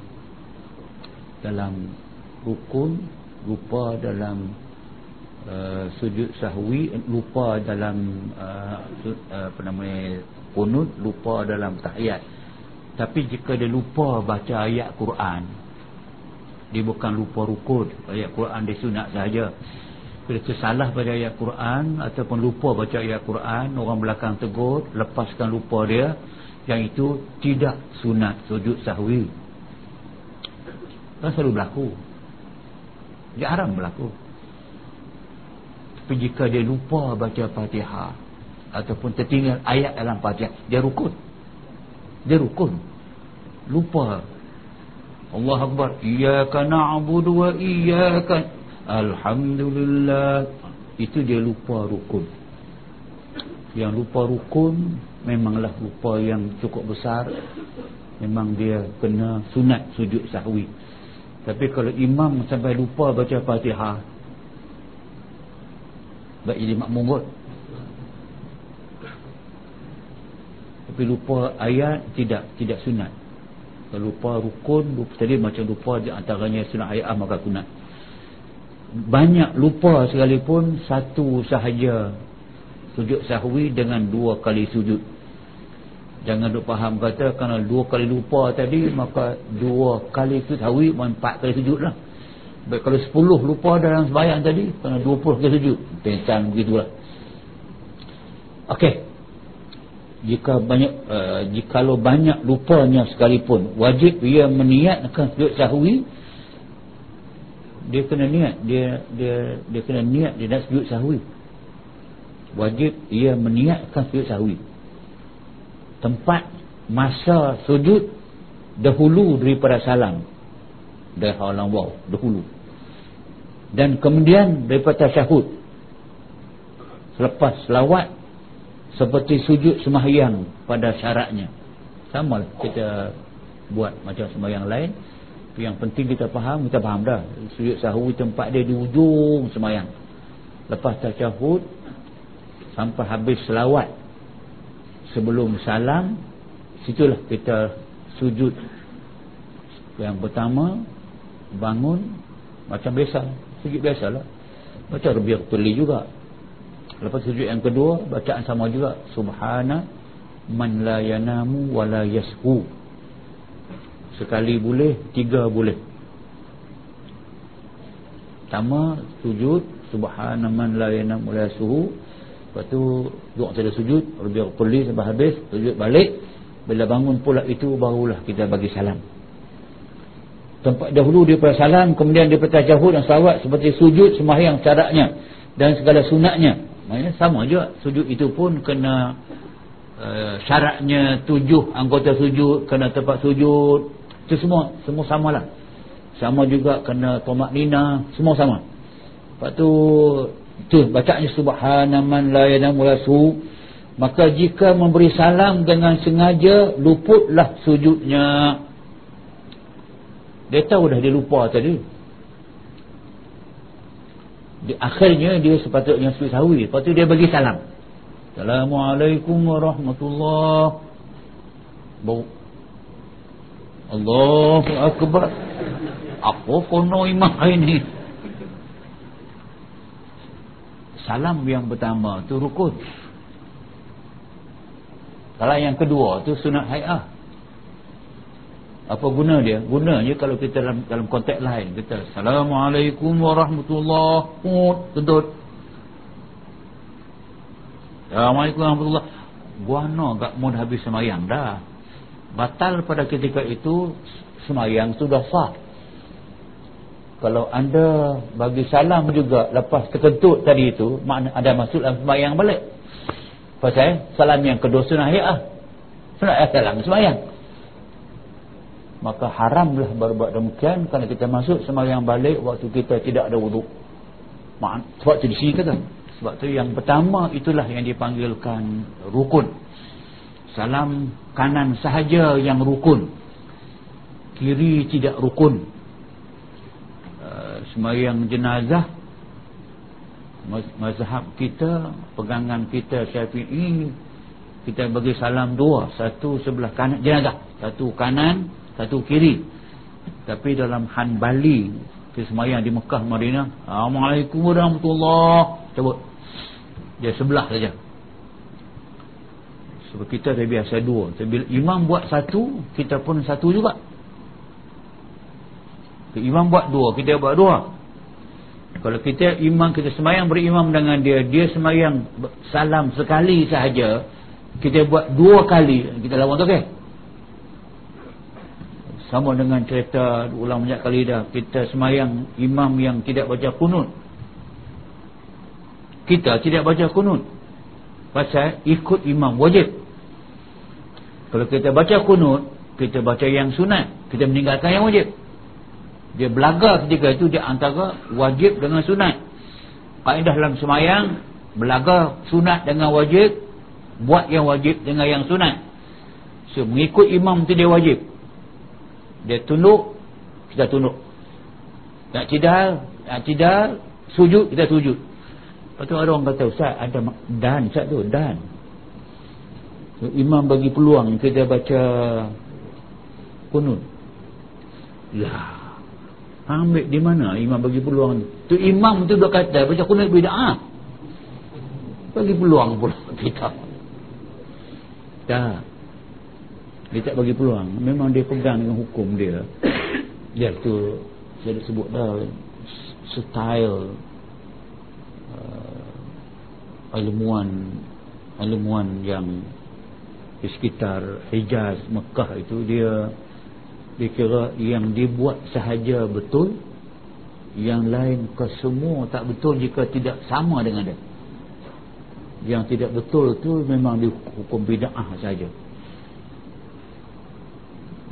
dalam rukun, lupa dalam uh, sujud sahwi, lupa dalam uh, apa namanya kunut, lupa dalam tahiyat. Tapi jika dia lupa baca ayat Quran, dia bukan lupa rukun, ayat Quran dia sunat saja. Bila tersalah pada ayat Quran ataupun lupa baca ayat Quran, orang belakang tegur, lepaskan lupa dia, yang itu tidak sunat sujud sahwi. Kan selalu berlaku. Jarang berlaku. Tapi jika dia lupa baca fatihah ataupun tertinggal ayat dalam fatihah dia rukun. Dia rukun. Lupa Allah Akbar. Iyaka na'budu wa iyaka Alhamdulillah. Itu dia lupa rukun. Yang lupa rukun memanglah rupa yang cukup besar. Memang dia kena sunat sujud sahwi. Tapi kalau imam sampai lupa baca fatihah baik jadi makmum kot. Tapi lupa ayat tidak tidak sunat lupa rukun lupa, tadi macam lupa di antaranya sunat ayat maka sunat banyak lupa sekalipun satu sahaja sujud sahwi dengan dua kali sujud Jangan duk faham kata kerana dua kali lupa tadi maka dua kali itu tahu empat kali sujud lah. Baik kalau sepuluh lupa dalam sembahyang tadi kerana dua puluh kali sujud. Pencang begitulah. Okey. Jika banyak uh, jikalau banyak lupanya sekalipun wajib ia meniatkan sujud sahwi dia kena niat dia dia dia kena niat dia nak sujud sahwi wajib ia meniatkan sujud sahwi tempat masa sujud dahulu daripada salam. Dari halang wow dahulu. Dan kemudian daripada syahud. Selepas selawat seperti sujud semahyang pada syaratnya. Sama lah kita buat macam semahyang lain. Yang penting kita faham kita faham dah. Sujud sahwi tempat dia di ujung semahyang lepas tasyahud sampai habis selawat sebelum salam situlah kita sujud. Yang pertama bangun macam biasa sujud biasalah baca rabiq tuli juga lepas sujud yang kedua bacaan sama juga. Subhana man la yanamu wa la yashu sekali boleh tiga boleh. Pertama sujud. Subhana man la yanamu wa la yashu Lepas tu duduk saya sujud. Lebih pulih sampai habis Sujud balik. Bila bangun pula itu Barulah kita bagi salam. Tempat dahulu dia pada salam Kemudian dia pada jahud dan salawat Seperti sujud semahyang caranya Dan segala sunatnya Maksudnya sama juga sujud itu pun kena uh, syaratnya tujuh anggota sujud kena tempat sujud. Itu semua semua samalah sama juga kena tomak nina semua sama. Lepas tu tu bacanya subhanaman la yanamu lasu maka jika memberi salam dengan sengaja luputlah sujudnya. Dia tahu dah dia lupa tadi di akhirnya dia sepatutnya sujud sahwi. Lepas tu dia bagi salam. Assalamualaikum warahmatullahi bau. Allahu Akbar. Apa kono imam ini? Salam yang pertama tu rukun. Kalau yang kedua tu sunat hayah apa guna dia? Gunanya kalau kita dalam dalam konteks lain. Kita assalamualaikum warahmatullahi wabarakatuh assalamualaikum warahmatullahi guana gak mau habis semayang dah. Batal pada ketika itu semayang sudah sah. Kalau anda bagi salam juga lepas terkentut tadi itu makna ada masuk dalam semayang balik. Pasal salam yang kedua sunah ya sunah salam semayang maka haramlah berbuat demikian kerana kita masuk semayang balik waktu kita tidak ada wuduk sebab tu di sini kata. Sebab tu yang pertama itulah yang dipanggilkan rukun. Salam kanan sahaja yang rukun. Kiri tidak rukun. Uh, semayang jenazah mazhab kita pegangan kita syafi'i kita bagi salam dua. Satu sebelah kanan jenazah. Satu kanan satu kiri. Tapi dalam Hanbali kita semayang di Mekah Madinah Assalamualaikum warahmatullahi. Coba dia sebelah saja. Sebab kita dah biasa dua. Bila imam buat satu kita pun satu juga. Imam buat dua kita buat dua. Kalau kita imam kita semayang berimam dengan dia dia semayang salam sekali sahaja kita buat dua kali kita lawan tu okay? Sama dengan cerita ulang banyak kali dah kita semayang imam yang tidak baca kunut. Kita tidak baca kunut. Pasal ikut imam wajib. Kalau kita baca kunut kita baca yang sunat kita meninggalkan yang wajib. Dia belaga ketika itu dia antara wajib dengan sunat. Kaedah dalam semayang belaga sunat dengan wajib buat yang wajib dengan yang sunat. So mengikut imam itu dia wajib dia tunduk kita tunduk. Nak cidal nak cidal sujud kita sujud. Lepas tu ada orang kata ustaz ada dan ustaz tu dan. So, imam bagi peluang kita baca kunut. Lah ambil di mana imam bagi peluang tu imam tu dah kata baca kunut bida'ah bagi peluang pula kita. Dah dia tak bagi peluang. Memang dia pegang dengan hukum dia. Dia tu saya dah sebut dah style uh, ilmuwan ilmuwan yang di sekitar Hijaz Mekah itu dia dia kira yang dibuat sahaja betul yang lain ke semua tak betul jika tidak sama dengan dia. Yang tidak betul tu memang dihukum bida'ah saja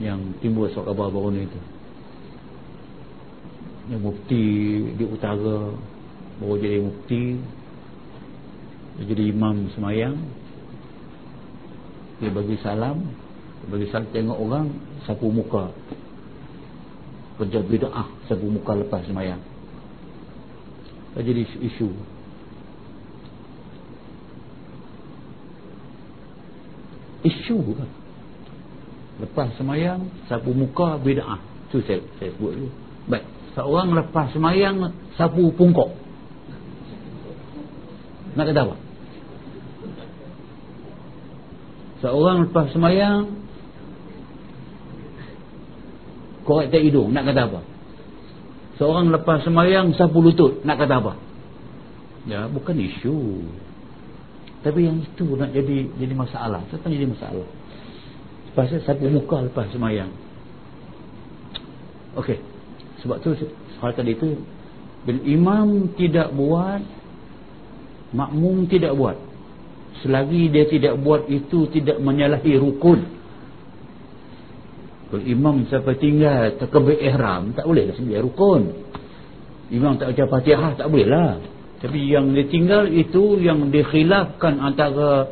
yang timbul surat khabar baru ni tu yang mufti di utara baru jadi mufti dia jadi imam semayang. Dia bagi salam dia bagi salam tengok orang sapu muka. Kerja bida'ah sapu muka lepas semayang. Dia jadi isu. Isu kan lepas semayang sapu muka bid'ah. Tu saya, saya sebut dulu. Baik. Seorang lepas semayang sapu pungkok. Nak kata apa? Seorang lepas semayang korek tak hidung. Nak kata apa? Seorang lepas semayang sapu lutut. Nak kata apa? Ya bukan isu. Tapi yang itu nak jadi jadi masalah. Tetap jadi masalah pasal sapu muka lepas semayang. Okey. Sebab tu hal tadi tu bila imam tidak buat makmum tidak buat. Selagi dia tidak buat itu tidak menyalahi rukun. Kalau imam sampai tinggal takbir ihram tak boleh lah sembahyang rukun. Imam tak baca fatihah tak boleh lah. Tapi yang dia tinggal itu yang dikhilafkan antara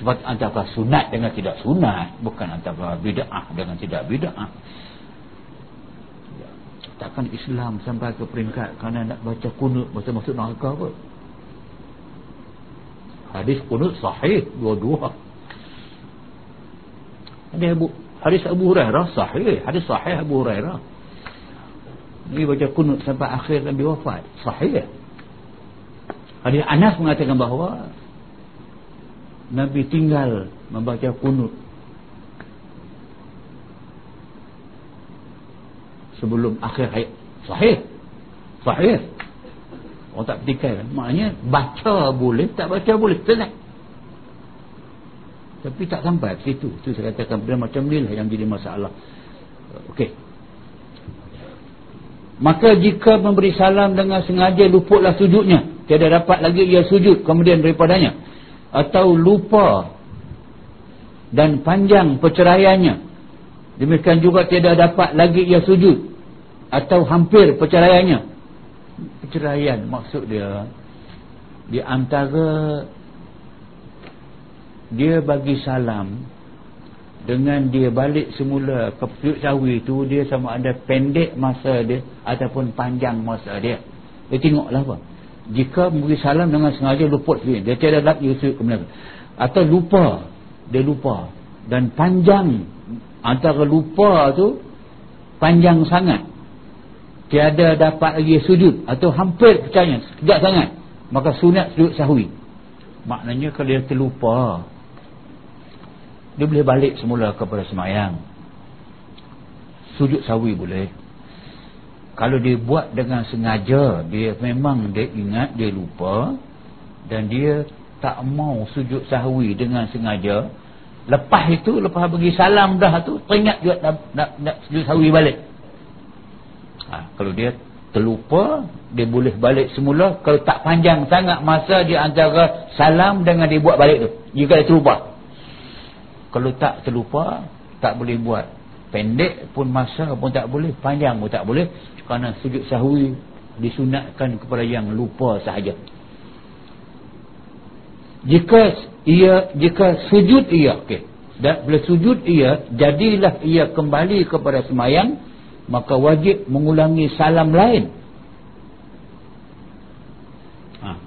sebab antara sunat dengan tidak sunat bukan antara bid'ah dengan tidak bid'ah. Takkan Islam sampai ke peringkat kerana nak baca kunut baca masuk neraka apa? Hadis kunut sahih dua-dua. Hadis Abu hadis Abu Hurairah sahih hadis sahih Abu Hurairah. Ni baca kunut sampai akhir Nabi wafat sahih. Hadis Anas mengatakan bahawa Nabi tinggal membaca kunut. Sebelum akhir hayat. Sahih. Sahih. Orang tak petikai kan maknanya baca boleh tak baca boleh. Tenang. Tapi tak sampai ke situ. Itu saya katakan benda macam ni lah yang jadi masalah. Ok maka jika memberi salam dengan sengaja luputlah sujudnya. Tiada dapat lagi ia sujud kemudian daripadanya atau lupa dan panjang perceraiannya. Demikian juga tiada dapat lagi ia sujud atau hampir perceraiannya. Perceraian maksud dia di antara dia bagi salam dengan dia balik semula ke Puyuk Sawi itu dia sama ada pendek masa dia ataupun panjang masa dia. Dia tengoklah apa jika bagi salam dengan sengaja luput dia, dia tiada lagi Yusuf kemudian atau lupa. Dia lupa. Dan panjang. Antara lupa tu panjang sangat. Tiada dapat lagi sujud. Atau hampir percaya. Sekejap sangat. Maka sunat sujud sahwi. Maknanya kalau dia terlupa dia boleh balik semula kepada semayang. Sujud sahwi boleh kalau dia buat dengan sengaja dia memang dia ingat dia lupa dan dia tak mau sujud sahwi dengan sengaja lepas itu lepas bagi salam dah tu teringat juga nak, nak, nak sujud sahwi balik. Ha, kalau dia terlupa dia boleh balik semula. Kalau tak panjang sangat masa di antara salam dengan dia buat balik tu. Jika dia terlupa. Kalau tak terlupa tak boleh buat pendek pun masa pun tak boleh panjang pun tak boleh. Kerana sujud sahwi disunatkan kepada yang lupa sahaja. Jika ia jika sujud ia okey. Dan bila sujud ia jadilah ia kembali kepada semayang maka wajib mengulangi salam lain. Ha.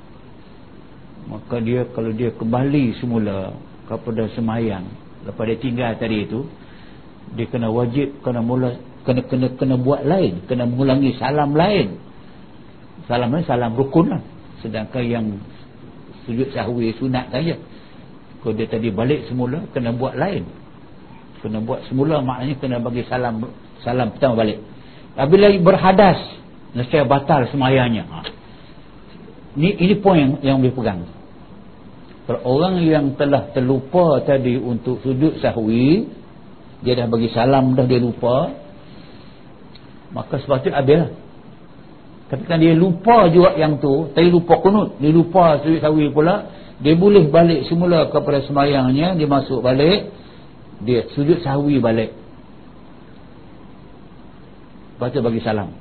maka dia kalau dia kembali semula kepada semayang lepas dia tinggal tadi itu dia kena wajib kena mula kena kena kena buat lain. Kena mengulangi salam lain. Salam lain salam rukun lah. Sedangkan yang sujud sahwi sunat saja kalau dia tadi balik semula kena buat lain. Kena buat semula maknanya kena bagi salam salam pertama balik. Apabila berhadas nescaya batal semayanya. Ha. ini, ini poin yang, yang boleh pegang. Kalau orang yang telah terlupa tadi untuk sujud sahwi dia dah bagi salam dah dia lupa. Maka sepatutnya habis lah. Tapi kan dia lupa juga yang tu tadi lupa kunut. Dia lupa sujud sahwi pula. Dia boleh balik semula kepada semayangnya dia masuk balik dia sujud sahwi balik. Tu bagi salam.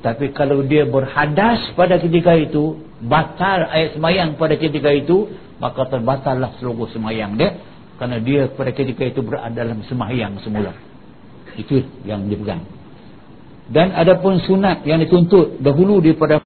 Tapi kalau dia berhadas pada ketika itu Batal ayat semayang pada ketika itu Maka terbatallah seluruh semayang dia Kerana dia pada ketika itu berada dalam semayang semula. Itu yang dipegang Dan ada pun sunat yang dituntut dahulu daripada